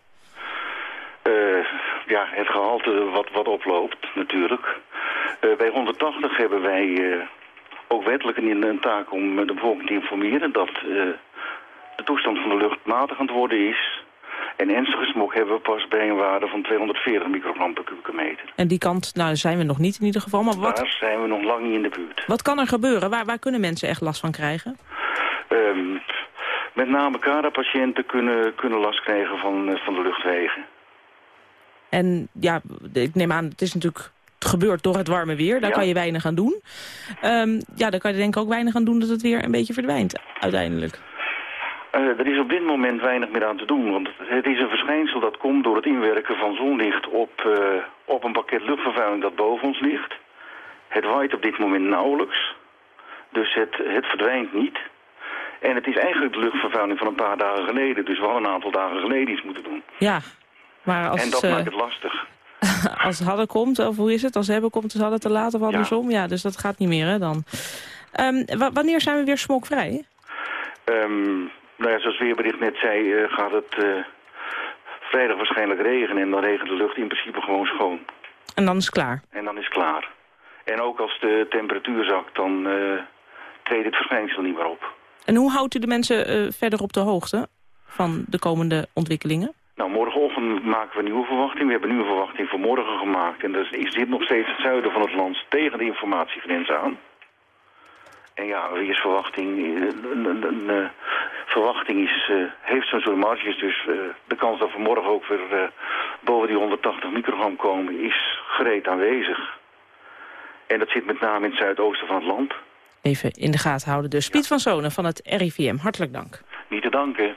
Uh, ja, het gehalte wat, wat oploopt natuurlijk. Uh, bij 180 hebben wij uh, ook wettelijk een, een taak om de bevolking te informeren dat de toestand van de lucht matig aan het worden is. En ernstige smog hebben we pas bij een waarde van 240 microgram per kubieke meter. En die kant nou, zijn we nog niet in ieder geval. Maar wat, Daar zijn we nog lang niet in de buurt. wat kan er gebeuren? Waar, waar kunnen mensen echt last van krijgen? Ehm, met name CARA-patiënten kunnen, kunnen last krijgen van, eh, van de luchtwegen. En ja, ik neem aan, het is natuurlijk gebeurd door het warme weer. Daar Ja. kan je weinig aan doen. Ehm, ja, daar kan je denk ik ook weinig aan doen dat het weer een beetje verdwijnt uiteindelijk. Eh, er is op dit moment weinig meer aan te doen, want het is een verschijnsel dat komt door het inwerken van zonlicht op, eh, op een pakket luchtvervuiling dat boven ons ligt. Het waait op dit moment nauwelijks, dus het, het verdwijnt niet. En het is eigenlijk de luchtvervuiling van een paar dagen geleden, dus we hadden een aantal dagen geleden iets moeten doen. Ja, maar als, en dat eh, maakt het lastig. als hadden komt, of hoe is het? Als hebben komt, is hadden te laat of andersom. Ja, dus dat gaat niet meer hè, dan. Ehm, wa- wanneer zijn we weer smokvrij? Ehm, nou ja, zoals weerbericht net zei, eh, gaat het eh, vrijdag waarschijnlijk regenen en dan regent de lucht in principe gewoon schoon. En dan is het klaar. En dan is het klaar. En ook als de temperatuur zakt, dan eh treedt het verschijnsel niet meer op. En hoe houdt u de mensen verder op de hoogte van de komende ontwikkelingen? Nou, morgenochtend maken we een nieuwe verwachting. We hebben een nieuwe verwachting voor morgen gemaakt. En dus is dit nog steeds het zuiden van het land tegen de informatiegrens aan. En ja, een weersverwachting, eh, een, een, een, eh, verwachting is, eh, heeft zo'n soort marges. Dus de kans dat we morgen ook weer boven die 180 microgram komen is gereed aanwezig. En dat zit met name in het zuidoosten van het land. Even in de gaten houden dus. Piet van Zonen van het RIVM, hartelijk dank. Niet te danken.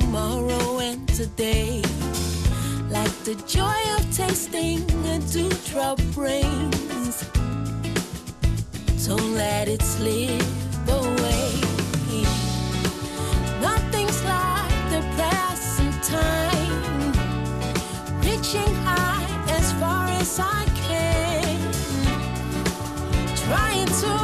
Tomorrow and today, like the joy of tasting a dewdrop rains. Don't let it slip away. Nothing's like the present time, reaching high as far as I can trying to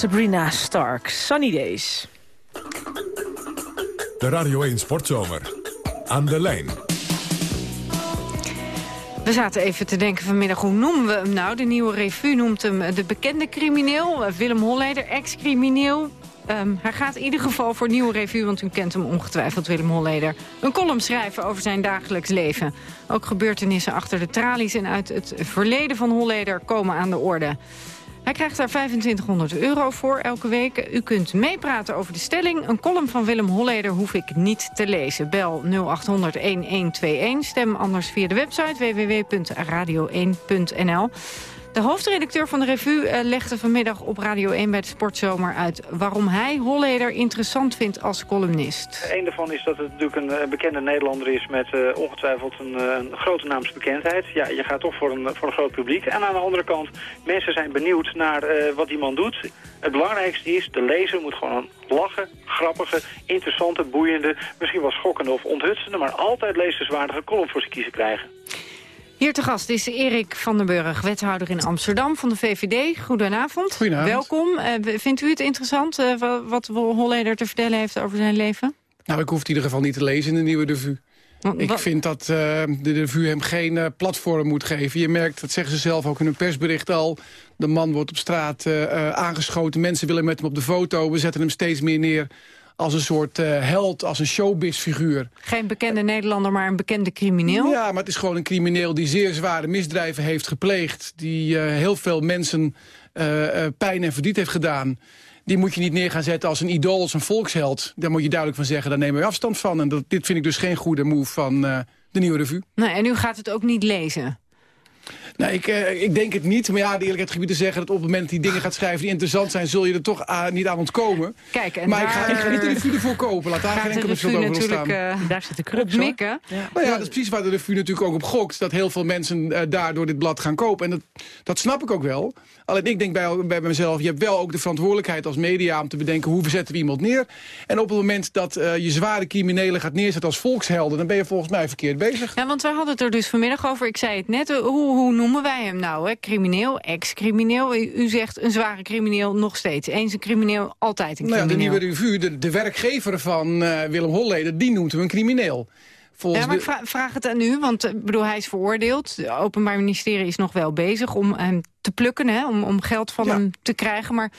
Sabrina Stark, Sunny Days. De Radio 1 Sportzomer. Aan de lijn. We zaten even te denken vanmiddag, hoe noemen we hem nou? De nieuwe revue noemt hem de bekende crimineel. Willem Holleder, ex-crimineel. Um, hij gaat in ieder geval voor Nieuwe Revue, want u kent hem ongetwijfeld, Willem Holleder. Een column schrijven over zijn dagelijks leven. Ook gebeurtenissen achter de tralies en uit het verleden van Holleder komen aan de orde. Hij krijgt daar 2500 euro voor elke week. U kunt meepraten over de stelling. Een column van Willem Holleder hoef ik niet te lezen. Bel 0800-1121. Stem anders via de website www.radio1.nl. De hoofdredacteur van de revue uh, legde vanmiddag op Radio 1 bij de Sportzomer uit... waarom hij Holleder interessant vindt als columnist. Een daarvan is dat het natuurlijk een uh, bekende Nederlander is... met uh, ongetwijfeld een, grote naamsbekendheid. Ja, je gaat toch voor een, voor een groot publiek. En aan de andere kant, mensen zijn benieuwd naar wat die man doet. Het belangrijkste is, de lezer moet gewoon lachen, grappige, interessante, boeiende... misschien wel schokkende of onthutsende... maar altijd lezerswaardige column voor zijn kiezen krijgen. Hier te gast is Erik van den Burg, wethouder in Amsterdam van de VVD. Goedenavond. Goedenavond. Welkom. Uh, vindt u het interessant uh, wat Holleder te vertellen heeft over zijn leven? Nou, ik hoef het in ieder geval niet te lezen in de nieuwe revue. Ik vind dat uh, de revue hem geen platform moet geven. Je merkt, dat zeggen ze zelf ook in hun persbericht al... de man wordt op straat aangeschoten, mensen willen met hem op de foto... we zetten hem steeds meer neer als een soort uh, held, als een showbiz-figuur. Geen bekende Nederlander, maar een bekende crimineel? Ja, maar het is gewoon een crimineel die zeer zware misdrijven heeft gepleegd. Die uh, heel veel mensen uh, pijn en verdriet heeft gedaan. Die moet je niet neer gaan zetten als een idool, als een volksheld. Daar moet je duidelijk van zeggen, daar nemen we afstand van. En dat, dit vind ik dus geen goede move van de Nieuwe Revue. Nee, en u gaat het ook niet lezen? Nou, ik, uh, ik denk het niet. Maar ja, de eerlijkheid gebied te zeggen... dat op het moment dat die dingen gaat schrijven die interessant zijn... zul je er toch uh, niet aan ontkomen. Kijk, en maar daar, ik, ga, ik ga niet de revue ervoor kopen. Laat daar geen enkele schuld over staan. Uh, daar zit de crux mikken. Ja. Nou ja, dat is precies waar de revue natuurlijk ook op gokt. Dat heel veel mensen uh, daardoor dit blad gaan kopen. En dat, dat snap ik ook wel. Alleen ik denk bij, bij mezelf... je hebt wel ook de verantwoordelijkheid als media... om te bedenken hoe we zetten we iemand neer. En op het moment dat uh, je zware criminelen gaat neerzetten als volkshelden... dan ben je volgens mij verkeerd bezig. Ja, want we hadden het er dus vanmiddag over. Ik zei het net. Hoe, hoe noemen wij hem nou? Hè? Crimineel, ex-crimineel. U, u, zegt een zware crimineel nog steeds. Eens een crimineel, altijd een crimineel. Nou ja, de nieuwe revue, de, de werkgever van uh, Willem Holleder... die noemt hem een crimineel. Volgens ja, maar ik vraag, vraag het aan u, want uh, bedoel, hij is veroordeeld. Het Openbaar Ministerie is nog wel bezig om hem te plukken, hè, om, om geld van ja. hem te krijgen. Maar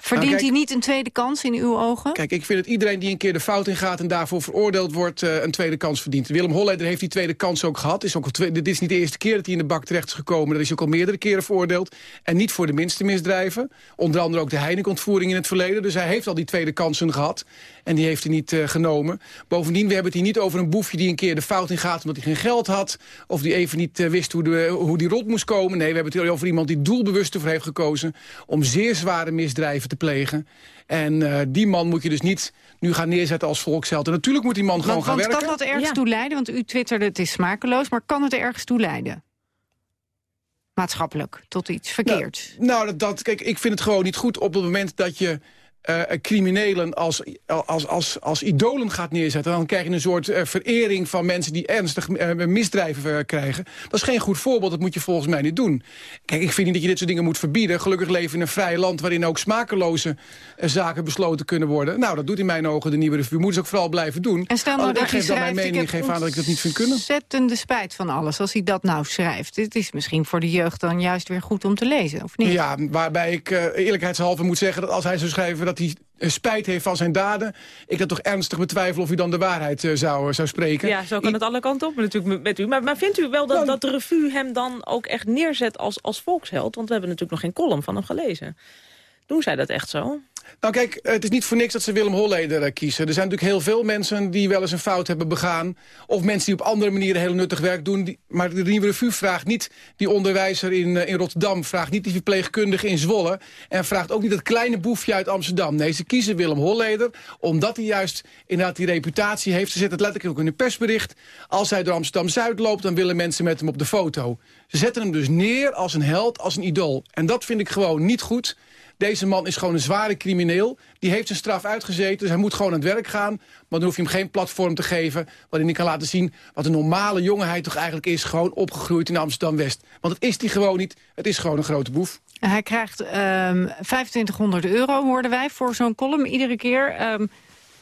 Verdient nou, kijk, hij niet een tweede kans in uw ogen? Kijk, ik vind dat iedereen die een keer de fout in gaat... en daarvoor veroordeeld wordt, uh, een tweede kans verdient. Willem Holleder heeft die tweede kans ook gehad. Is ook dit is niet de eerste keer dat hij in de bak terecht is gekomen. Dat is ook al meerdere keren veroordeeld. En niet voor de minste misdrijven. Onder andere ook de Heineken-ontvoering in het verleden. Dus hij heeft al die tweede kansen gehad. En die heeft hij niet uh, genomen. Bovendien, we hebben het hier niet over een boefje die een keer de fout in gaat... omdat hij geen geld had. Of die even niet uh, wist hoe, de, hoe die rot moest komen. Nee, we hebben het hier over iemand die doelbewust ervoor heeft gekozen... om zeer zware misdrijven te plegen. En uh, die man moet je dus niet nu gaan neerzetten als volksheld. En natuurlijk moet die man gewoon want, gaan want werken. kan dat ergens ja. toe leiden? Want u twitterde het is smakeloos, maar kan het er ergens toe leiden? Maatschappelijk, tot iets verkeerds. Nou, nou dat, dat, kijk, ik vind het gewoon niet goed op het moment dat je... Uh, criminelen als, als, als, als idolen gaat neerzetten... dan krijg je een soort uh, verering van mensen die ernstig uh, misdrijven krijgen. Dat is geen goed voorbeeld, dat moet je volgens mij niet doen. Kijk, ik vind niet dat je dit soort dingen moet verbieden. Gelukkig leven we in een vrij land waarin ook smakeloze zaken besloten kunnen worden. Nou, dat doet in mijn ogen de nieuwe revue. Moet ze ook vooral blijven doen. En stel nou dat ik geef dan mijn schrijft, mening, geef aan dat ik dat niet vind kunnen. ontzettende spijt van alles als hij dat nou schrijft. Het is misschien voor de jeugd dan juist weer goed om te lezen, of niet? Ja, waarbij ik eerlijkheidshalve moet zeggen dat als hij zou schrijven dat hij spijt heeft van zijn daden... ik dat toch ernstig betwijfel of u dan de waarheid uh, zou, zou spreken. Ja, zo kan het alle kanten op natuurlijk met u. Maar, maar vindt u wel dat, nou, dat de revue hem dan ook echt neerzet als, als volksheld? Want we hebben natuurlijk nog geen column van hem gelezen. Doen zij dat echt zo? Nou kijk, het is niet voor niks dat ze Willem Holleder uh, kiezen. Er zijn natuurlijk heel veel mensen die wel eens een fout hebben begaan. Of mensen die op andere manieren heel nuttig werk doen. Maar de Nieuwe vraagt niet die onderwijzer in, uh, in Rotterdam. Vraagt niet die verpleegkundige in Zwolle. En vraagt ook niet dat kleine boefje uit Amsterdam. Nee, ze kiezen Willem Holleder omdat hij juist inderdaad die reputatie heeft. Ze zetten het letterlijk ook in een persbericht. Als hij door Amsterdam-Zuid loopt, dan willen mensen met hem op de foto. Ze zetten hem dus neer als een held, als een idool. En dat vind ik gewoon niet goed. Deze man is gewoon een zware crimineel. Die heeft zijn straf uitgezeten, dus hij moet gewoon aan het werk gaan. Maar dan hoef je hem geen platform te geven... waarin hij kan laten zien wat een normale jongenheid toch eigenlijk is... gewoon opgegroeid in Amsterdam-West. Want het is die gewoon niet. Het is gewoon een grote boef. Hij krijgt ehm 2500 euro, hoorden wij, voor zo'n column iedere keer. Ehm,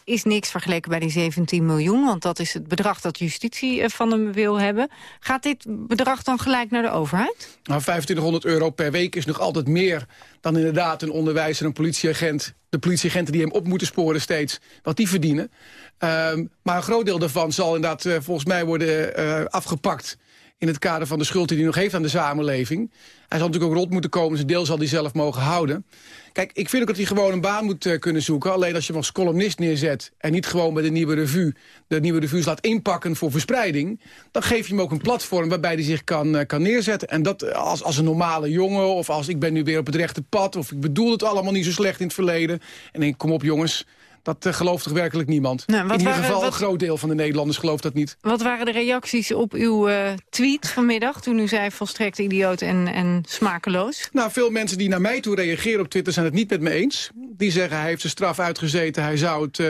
is niks vergeleken bij die 17 miljoen, want dat is het bedrag dat justitie eh, van hem wil hebben. Gaat dit bedrag dan gelijk naar de overheid? Nou, 2500 euro per week is nog altijd meer dan inderdaad een onderwijzer, een politieagent. De politieagenten die hem op moeten sporen steeds, wat die verdienen. Ehm, maar een groot deel daarvan zal inderdaad eh, volgens mij worden eh, afgepakt in het kader van de schuld die hij nog heeft aan de samenleving. Hij zal natuurlijk ook rond moeten komen, zijn deel zal hij zelf mogen houden. Kijk, ik vind ook dat hij gewoon een baan moet eh, kunnen zoeken. Alleen als je hem als columnist neerzet en niet gewoon bij de Nieuwe Revue... de Nieuwe Revues laat inpakken voor verspreiding... dan geef je hem ook een platform waarbij hij zich kan, eh, kan neerzetten. En dat eh, als, als een normale jongen of als ik ben nu weer op het rechte pad... of ik bedoel het allemaal niet zo slecht in het verleden. En denk, kom op jongens, dat eh, gelooft toch werkelijk niemand? Nou, in ieder waren- geval wat- een groot deel van de Nederlanders gelooft dat niet. Wat waren de reacties op uw eh, tweet vanmiddag... toen u zei volstrekt idioot en, en smakeloos? Nou, veel mensen die naar mij toe reageren op Twitter zijn het niet met me eens. Die zeggen hij heeft zijn straf uitgezeten, hij zou het eh,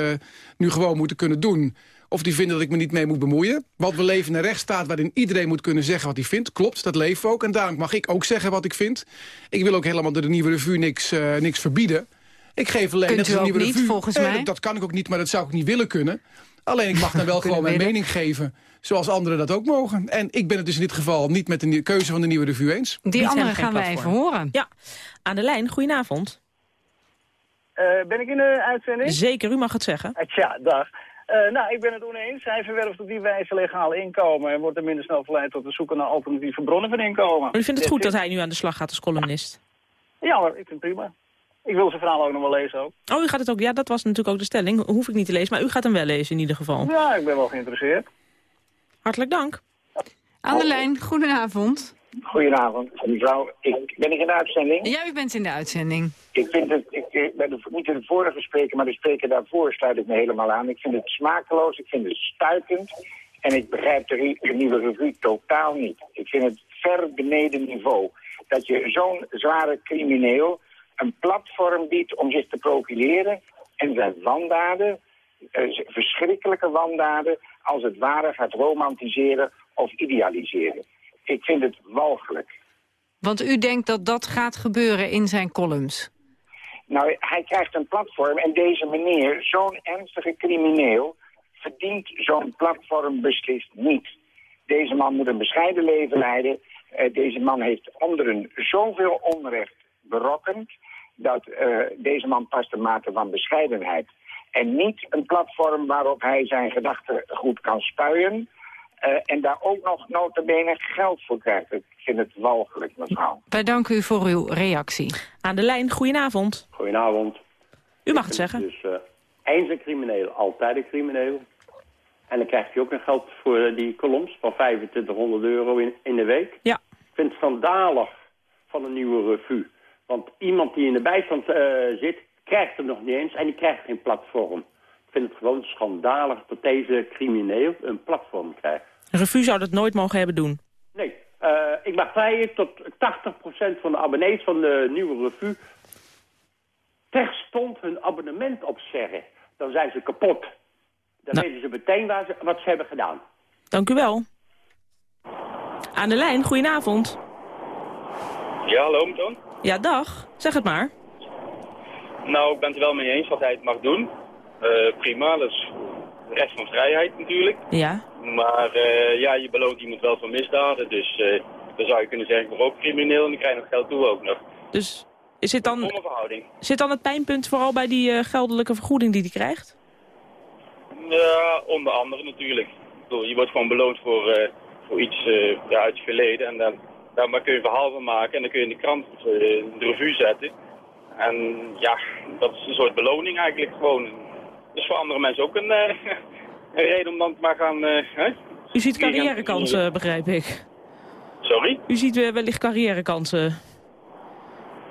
nu gewoon moeten kunnen doen. Of die vinden dat ik me niet mee moet bemoeien. Want we leven in een rechtsstaat waarin iedereen moet kunnen zeggen wat hij vindt. Klopt, dat leven we ook. En daarom mag ik ook zeggen wat ik vind. Ik wil ook helemaal door de Nieuwe Revue niks, niks verbieden. Ik geef alleen... Kunt net u als de ook Nieuwe niet, Revue- volgens mij? Dat, dat kan ik ook niet, maar dat zou ik niet willen kunnen. Alleen ik mag dan wel gewoon mijn willen. mening geven. Zoals anderen dat ook mogen. En ik ben het dus in dit geval niet met de keuze van de Nieuwe Revue eens. Die hem geen gaan wij even horen. Ja, aan de lijn, goedenavond. Eh, ben ik in de uitzending? Zeker, u mag het zeggen. Eh, Tja, dag. Eh, nou, ik ben het oneens. Hij verwerft op die wijze legaal inkomen... en wordt er minder snel verleid tot het zoeken naar alternatieve bronnen van inkomen. U vindt het goed dat hij nu aan de slag gaat als columnist? Ja hoor, ik vind het prima. Ik wil zijn verhaal ook nog wel lezen ook. Oh, u gaat het ook... Ja, dat was natuurlijk ook de stelling. Hoef ik niet te lezen, maar u gaat hem wel lezen in ieder geval. Ja, ik ben wel geïnteresseerd. Hartelijk dank. Aan de lijn, goedenavond. Goedenavond, mevrouw. Ik, ben ik in de uitzending? Ja, u bent in de uitzending. Ik vind het, ik, ik ben de, niet de vorige spreker, maar de spreker daarvoor sluit ik me helemaal aan. Ik vind het smakeloos, ik vind het stuitend. En ik begrijp de, de nieuwe revue totaal niet. Ik vind het ver beneden niveau. Dat je zo'n zware crimineel een platform biedt om zich te profileren. En zijn wandaden, eh, verschrikkelijke wandaden, als het ware gaat romantiseren of idealiseren. Ik vind het walgelijk. Want u denkt dat dat gaat gebeuren in zijn columns. Nou, hij krijgt een platform en deze meneer, zo'n ernstige crimineel, verdient zo'n platform beslist niet. Deze man moet een bescheiden leven leiden. Eh, deze man heeft anderen zoveel onrecht berokkend... dat eh, deze man past een mate van bescheidenheid. En niet een platform waarop hij zijn gedachten goed kan spuien... eh, en daar ook nog notabene geld voor krijgt. Ik vind het walgelijk, mevrouw. Wij danken u voor uw reactie. Aan de lijn, goedenavond. Goedenavond. U mag het zeggen. Dus eh, eens een crimineel, altijd een crimineel. En dan krijgt hij ook een geld voor die columns van 2500 euro in, in de week. Ja. Ik vind het schandalig van een nieuwe revue. Want iemand die in de bijstand eh, zit, krijgt hem nog niet eens en die krijgt geen platform. Ik vind het gewoon schandalig dat deze crimineel een platform krijgt. Een revue zou dat nooit mogen hebben doen. Nee, eh, ik mag vrijen tot 80% van de abonnees van de nieuwe revue terstond hun abonnement opzeggen. Dan zijn ze kapot. Dan Nou. weten ze meteen waar ze, wat ze hebben gedaan. Dank u wel. Aan de lijn, goedenavond. Ja, hallo, Toon. Ja, dag. Zeg het maar. Nou, ik ben het er wel mee eens dat hij het mag doen. Eh, prima, dat is rest van vrijheid natuurlijk. Ja. Maar eh, ja, je beloont iemand wel voor misdaden. Dus eh, dan zou je kunnen zeggen, ik ben ook crimineel en ik krijg nog geld toe ook nog. Dus zit dan, zit dan het pijnpunt vooral bij die geldelijke vergoeding die hij krijgt? Ja, onder andere natuurlijk. Ik bedoel, je wordt gewoon beloond voor, voor iets uit het verleden. En dan, daar maar kun je een verhaal van maken en dan kun je in de krant eh, de revue zetten. En ja, dat is een soort beloning eigenlijk gewoon. Dus voor andere mensen ook een, eh, een reden om dan te maar gaan... eh, hè? U ziet carrièrekansen, begrijp ik. Sorry? U ziet wellicht carrièrekansen.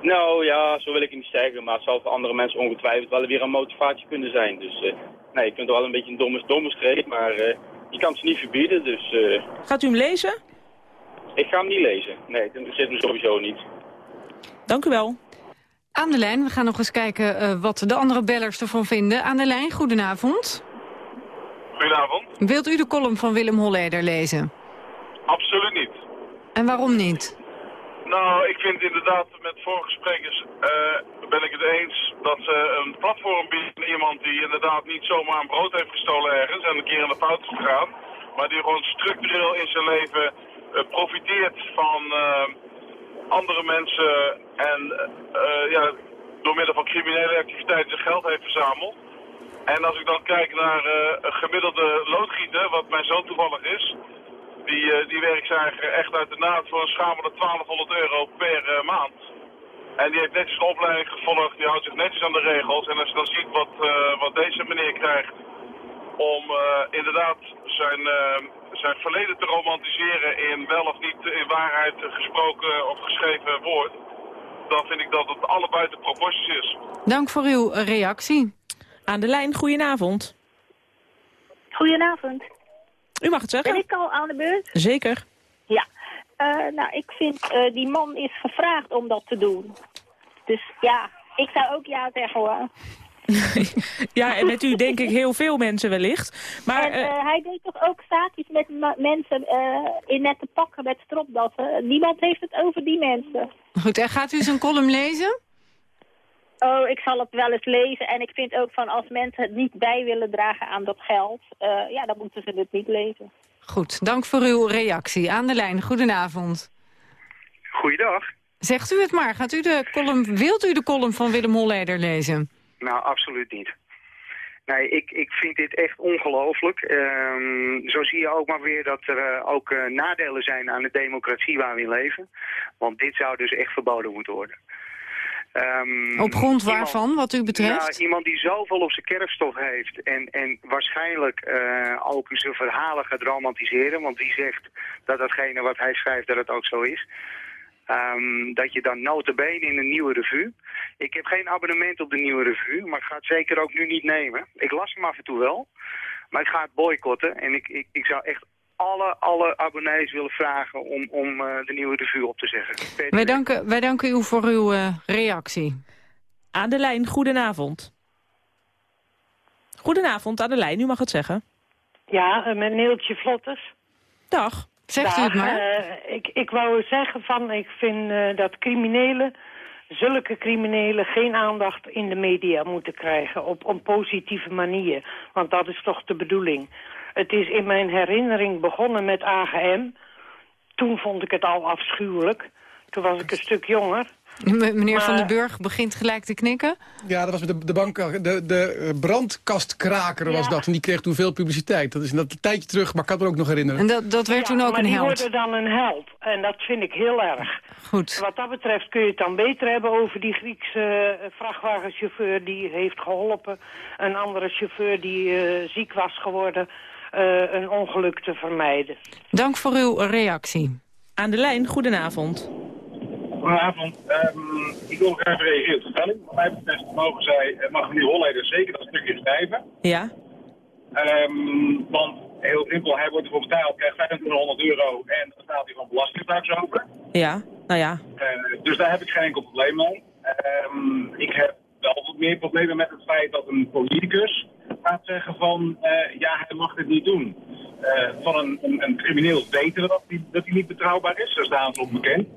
Nou ja, zo wil ik het niet zeggen, maar het zal voor andere mensen ongetwijfeld wel weer een motivatie kunnen zijn. Dus nee, je kunt wel een beetje een domme, domme maar eh, je kan ze niet verbieden, dus Gaat u hem lezen? Ik ga hem niet lezen. Nee, dat zit me sowieso niet. Dank u wel. Aan de lijn, we gaan nog eens kijken eh, wat de andere bellers ervan vinden. Aan de lijn, goedenavond. Goedenavond. Wilt u de column van Willem Holleder lezen? Absoluut niet. En waarom niet? Nou, ik vind inderdaad met vorige sprekers eh, ben ik het eens dat ze een platform bieden aan iemand die inderdaad niet zomaar een brood heeft gestolen ergens en een keer in de fout is gegaan, maar die gewoon structureel in zijn leven profiteert van eh, andere mensen en eh, ja, door middel van criminele activiteiten zijn geld heeft verzameld. En als ik dan kijk naar eh, een gemiddelde loodgieter, wat mijn zoon toevallig is, die, eh, die werkt zijn eigen echt uit de naad voor een schamele 1200 euro per eh, maand. En die heeft netjes een opleiding gevolgd, die houdt zich netjes aan de regels. En als je dan ziet wat, eh, wat deze meneer krijgt om eh, inderdaad zijn, eh, zijn verleden te romantiseren in wel of niet in waarheid gesproken of geschreven woord, dan vind ik dat het alle buiten proporties is. Dank voor uw eh, reactie. Aan de lijn, goedenavond. Goedenavond. U mag het zeggen. Ben ik al aan de beurt? Zeker. Ja. Eh, nou, ik vind eh, die man is gevraagd om dat te doen. Dus ja, ik zou ook ja zeggen hoor. Ja, en met u denk ik heel veel mensen wellicht. Maar en eh, eh, hij deed toch ook zaakjes met mensen eh, in nette pakken met stropdassen. Niemand heeft het over die mensen. Goed, en gaat u zijn column lezen? Oh, ik zal het wel eens lezen. En ik vind ook van als mensen het niet bij willen dragen aan dat geld... eh, ja, dan moeten ze het niet lezen. Goed, dank voor uw reactie. Aan de lijn, goedenavond. Goeiedag. Zegt u het maar, gaat u de column, wilt u de column van Willem Holleder lezen? Nou, absoluut niet. Nee, ik, ik vind dit echt ongelooflijk. Ehm, zo zie je ook maar weer dat er eh, ook eh, nadelen zijn aan de democratie waar we in leven. Want dit zou dus echt verboden moeten worden. Ehm, Op grond iemand- waarvan, wat u betreft? Nou, iemand die zoveel op zijn kerfstof heeft en, en waarschijnlijk eh, ook zijn verhalen gaat romantiseren. Want wie zegt dat datgene wat hij schrijft, dat het ook zo is. Ehm, dat je dan notabene in een nieuwe revue. Ik heb geen abonnement op de nieuwe revue, maar ik ga het zeker ook nu niet nemen. Ik las hem af en toe wel, maar ik ga het boycotten. En ik, ik, ik zou echt alle, alle abonnees willen vragen om, om eh, de nieuwe revue op te zeggen. Wij danken, wij danken u voor uw eh, reactie. aan de lijn, goedenavond. Goedenavond, aan de lijn, u mag het zeggen. Ja, eh, met Neeltje Vlotters. Dag. Zegt u het maar. eh, ik, ik wou zeggen van, ik vind eh, dat criminelen, zulke criminelen, geen aandacht in de media moeten krijgen op een positieve manier. Want dat is toch de bedoeling. Het is in mijn herinnering begonnen met AGM. Toen vond ik het al afschuwelijk. Toen was ik een stuk jonger. Meneer Van Maar- den Burg begint gelijk te knikken. Ja, dat was met de, de, bank, de, de eh, brandkastkraker was dat. En die kreeg toen veel publiciteit. Dat is dat een tijdje terug, maar ik kan het me ook nog herinneren. En dat, dat werd Ja, toen ook maar een die held. worden dan een held. En dat vind ik heel erg. Goed. Wat dat betreft kun je het dan beter hebben over die Griekse eh, vrachtwagenchauffeur die heeft geholpen. Een andere chauffeur die eh, ziek was geworden. eh, een ongeluk te vermijden. Dank voor uw reactie. Aan de lijn, goedenavond. Goedenavond. Ehm, ik wil graag reageren op de stelling. Wat mij betreft mogen zij, eh, mag meneer Holleder zeker dat stukje schrijven. Ja? Ehm, want heel simpel, hij wordt ervoor betaald, krijgt 2500 euro en dan staat hij van belastingtax over. Ja, nou ja. Eh, dus daar heb ik geen enkel probleem mee. Ehm, ik heb wel wat meer problemen met het feit dat een politicus gaat zeggen van eh, ja, hij mag dit niet doen. Van een, een, een crimineel weten we dat hij, dat hij niet betrouwbaar is, daar staan ze op bekend.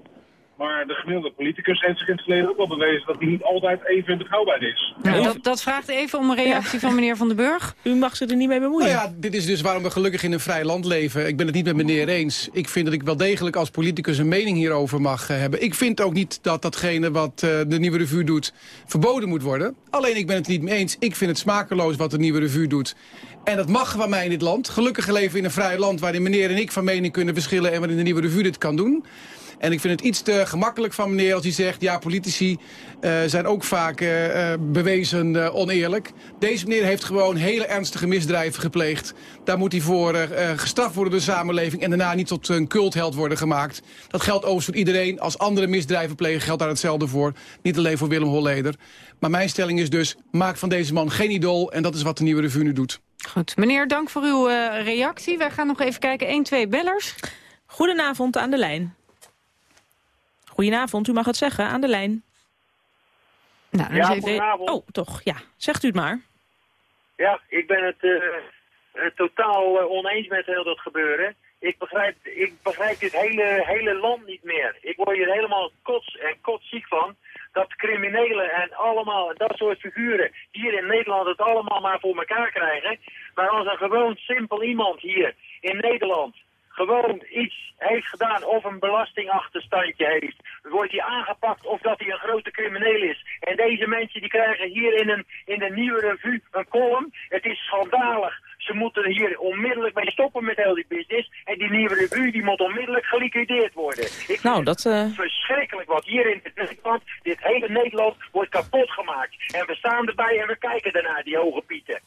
Maar de gemiddelde politicus heeft zich in het verleden ook wel bewezen dat hij niet altijd even betrouwbaar is. Nou, dat, dat vraagt even om een reactie van meneer Van den Burg. U mag ze er niet mee bemoeien. Nou ja, dit is dus waarom we gelukkig in een vrij land leven. Ik ben het niet met meneer eens. Ik vind dat ik wel degelijk als politicus een mening hierover mag eh, hebben. Ik vind ook niet dat datgene wat eh, de Nieuwe Revue doet verboden moet worden. Alleen ik ben het niet mee eens. Ik vind het smakeloos wat de Nieuwe Revue doet. En dat mag van mij in dit land. Gelukkig leven we in een vrij land waarin meneer en ik van mening kunnen verschillen... en waarin de Nieuwe Revue dit kan doen. En ik vind het iets te gemakkelijk van meneer als hij zegt... ja, politici eh, zijn ook vaak eh, eh, bewezen eh, oneerlijk. Deze meneer heeft gewoon hele ernstige misdrijven gepleegd. Daar moet hij voor gestraft worden door de samenleving... en daarna niet tot een cultheld worden gemaakt. Dat geldt overigens voor iedereen. Als andere misdrijven plegen geldt daar hetzelfde voor. Niet alleen voor Willem Holleder. Maar mijn stelling is dus, maak van deze man geen idool... en dat is wat de Nieuwe Revue nu doet. Goed, meneer, dank voor uw eh, reactie. Wij gaan nog even kijken. 1, 2 bellers. Goedenavond, aan de lijn. Goedenavond, u mag het zeggen, aan de lijn. Nou, Ja, goedenavond. Oh, toch, ja. Zegt u het maar. Ja, ik ben het eh, eh, totaal eh, oneens met heel dat gebeuren. Ik begrijp, ik begrijp dit hele, hele land niet meer. Ik word hier helemaal kots en kotsziek van. Dat criminelen en allemaal dat soort figuren hier in Nederland het allemaal maar voor elkaar krijgen. Maar als een gewoon simpel iemand hier in Nederland gewoon iets heeft gedaan of een belastingachterstandje heeft, wordt hij aangepakt of dat hij een grote crimineel is. En deze mensen die krijgen hier in een, in een nieuwe revue een column. Het is schandalig. Ze moeten hier onmiddellijk mee stoppen met heel die business. En die nieuwe revue die moet onmiddellijk geliquideerd worden. Ik Nou, dat... eh, het verschrikkelijk wat hier in Nederland, dit hele Nederland, wordt kapot gemaakt. En we staan erbij en we kijken daarnaar, die hoge pieten.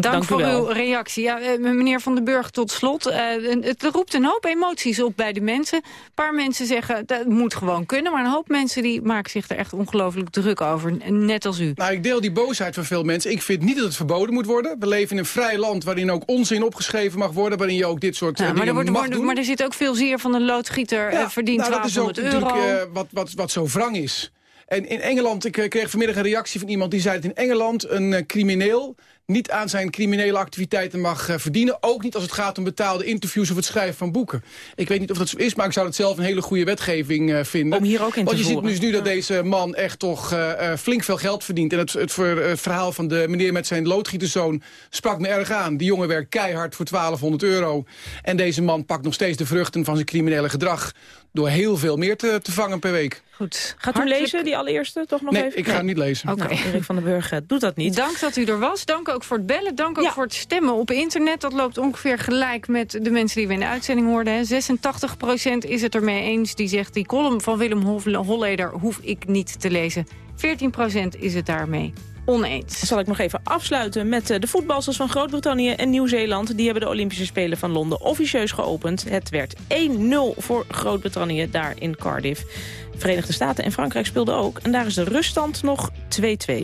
Dank, voor uw reactie. Ja, eh, meneer Van den Burg, tot slot. eh, het roept een hoop emoties op bij de mensen. Een paar mensen zeggen, dat moet gewoon kunnen. Maar een hoop mensen die maken zich er echt ongelooflijk druk over. Net als u. Nou, ik deel die boosheid van veel mensen. Ik vind niet dat het verboden moet worden. We leven in een vrij land waarin ook onzin opgeschreven mag worden... waarin je ook dit soort Ja, eh, maar, er dingen wordt, mag doen. maar er zit ook veel zeer van een loodgieter eh, verdient nou, dat is ook 1200 euro. natuurlijk eh, wat, wat, wat zo wrang is. En in Engeland, ik eh, kreeg vanmiddag een reactie van iemand die zei dat in Engeland een eh, crimineel niet aan zijn criminele activiteiten mag eh, verdienen. Ook niet als het gaat om betaalde interviews of het schrijven van boeken. Ik weet niet of dat zo is, maar ik zou het zelf een hele goede wetgeving vinden. Om hier ook in Want te je ziet dus nu dat deze man echt toch flink veel geld verdient. En het, het, ver- het verhaal van de meneer met zijn loodgieterzoon sprak me erg aan. Die jongen werkt keihard voor 1200 euro. En deze man pakt nog steeds de vruchten van zijn criminele gedrag... door heel veel meer te, te vangen per week. Goed. Gaat u Hartelijk- lezen, die allereerste, toch nog Nee, even? ik ga niet lezen. Oké. Nou, Erik van den Burg eh, doet dat niet. Dank dat u er was. Dank ook voor het bellen. Dank ook Ja. voor het stemmen op internet. Dat loopt ongeveer gelijk met de mensen die we in de uitzending hoorden. hè. 86% is het ermee eens. Die zegt die column van Willem Holleder hoef ik niet te lezen. 14% is het daarmee oneens. Zal ik nog even afsluiten met eh, de voetbalsters van Groot-Brittannië en Nieuw-Zeeland. Die hebben de Olympische Spelen van Londen officieus geopend. Het werd 1-0 voor Groot-Brittannië daar in Cardiff. Verenigde Staten en Frankrijk speelden ook. En daar is de ruststand nog 2-2.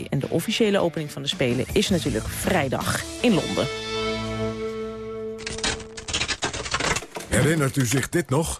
En de officiële opening van de Spelen is natuurlijk vrijdag in Londen. Herinnert u zich dit nog?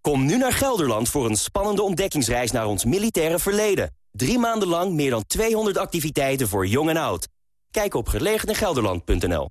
Kom nu naar Gelderland voor een spannende ontdekkingsreis naar ons militaire verleden. Drie maanden lang meer dan 200 activiteiten voor jong en oud. Kijk op gelegenegelderland.nl.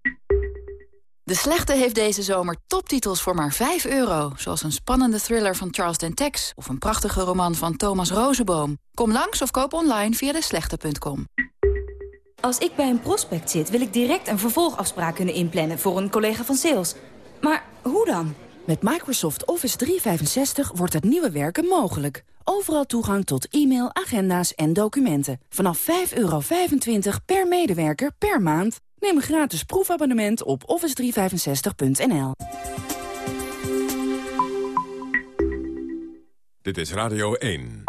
De Slechte heeft deze zomer toptitels voor maar 5 euro. Zoals een spannende thriller van Charles Dentex... of een prachtige roman van Thomas Rozenboom. Kom langs of koop online via deslechte.com. Als ik bij een prospect zit, wil ik direct een vervolgafspraak kunnen inplannen... voor een collega van sales. Maar hoe dan? Met Microsoft Office 365 wordt het nieuwe werken mogelijk. Overal toegang tot e-mail, agenda's en documenten. Vanaf 5,25 per medewerker per maand. Neem een gratis proefabonnement op office365.nl. Dit is Radio 1.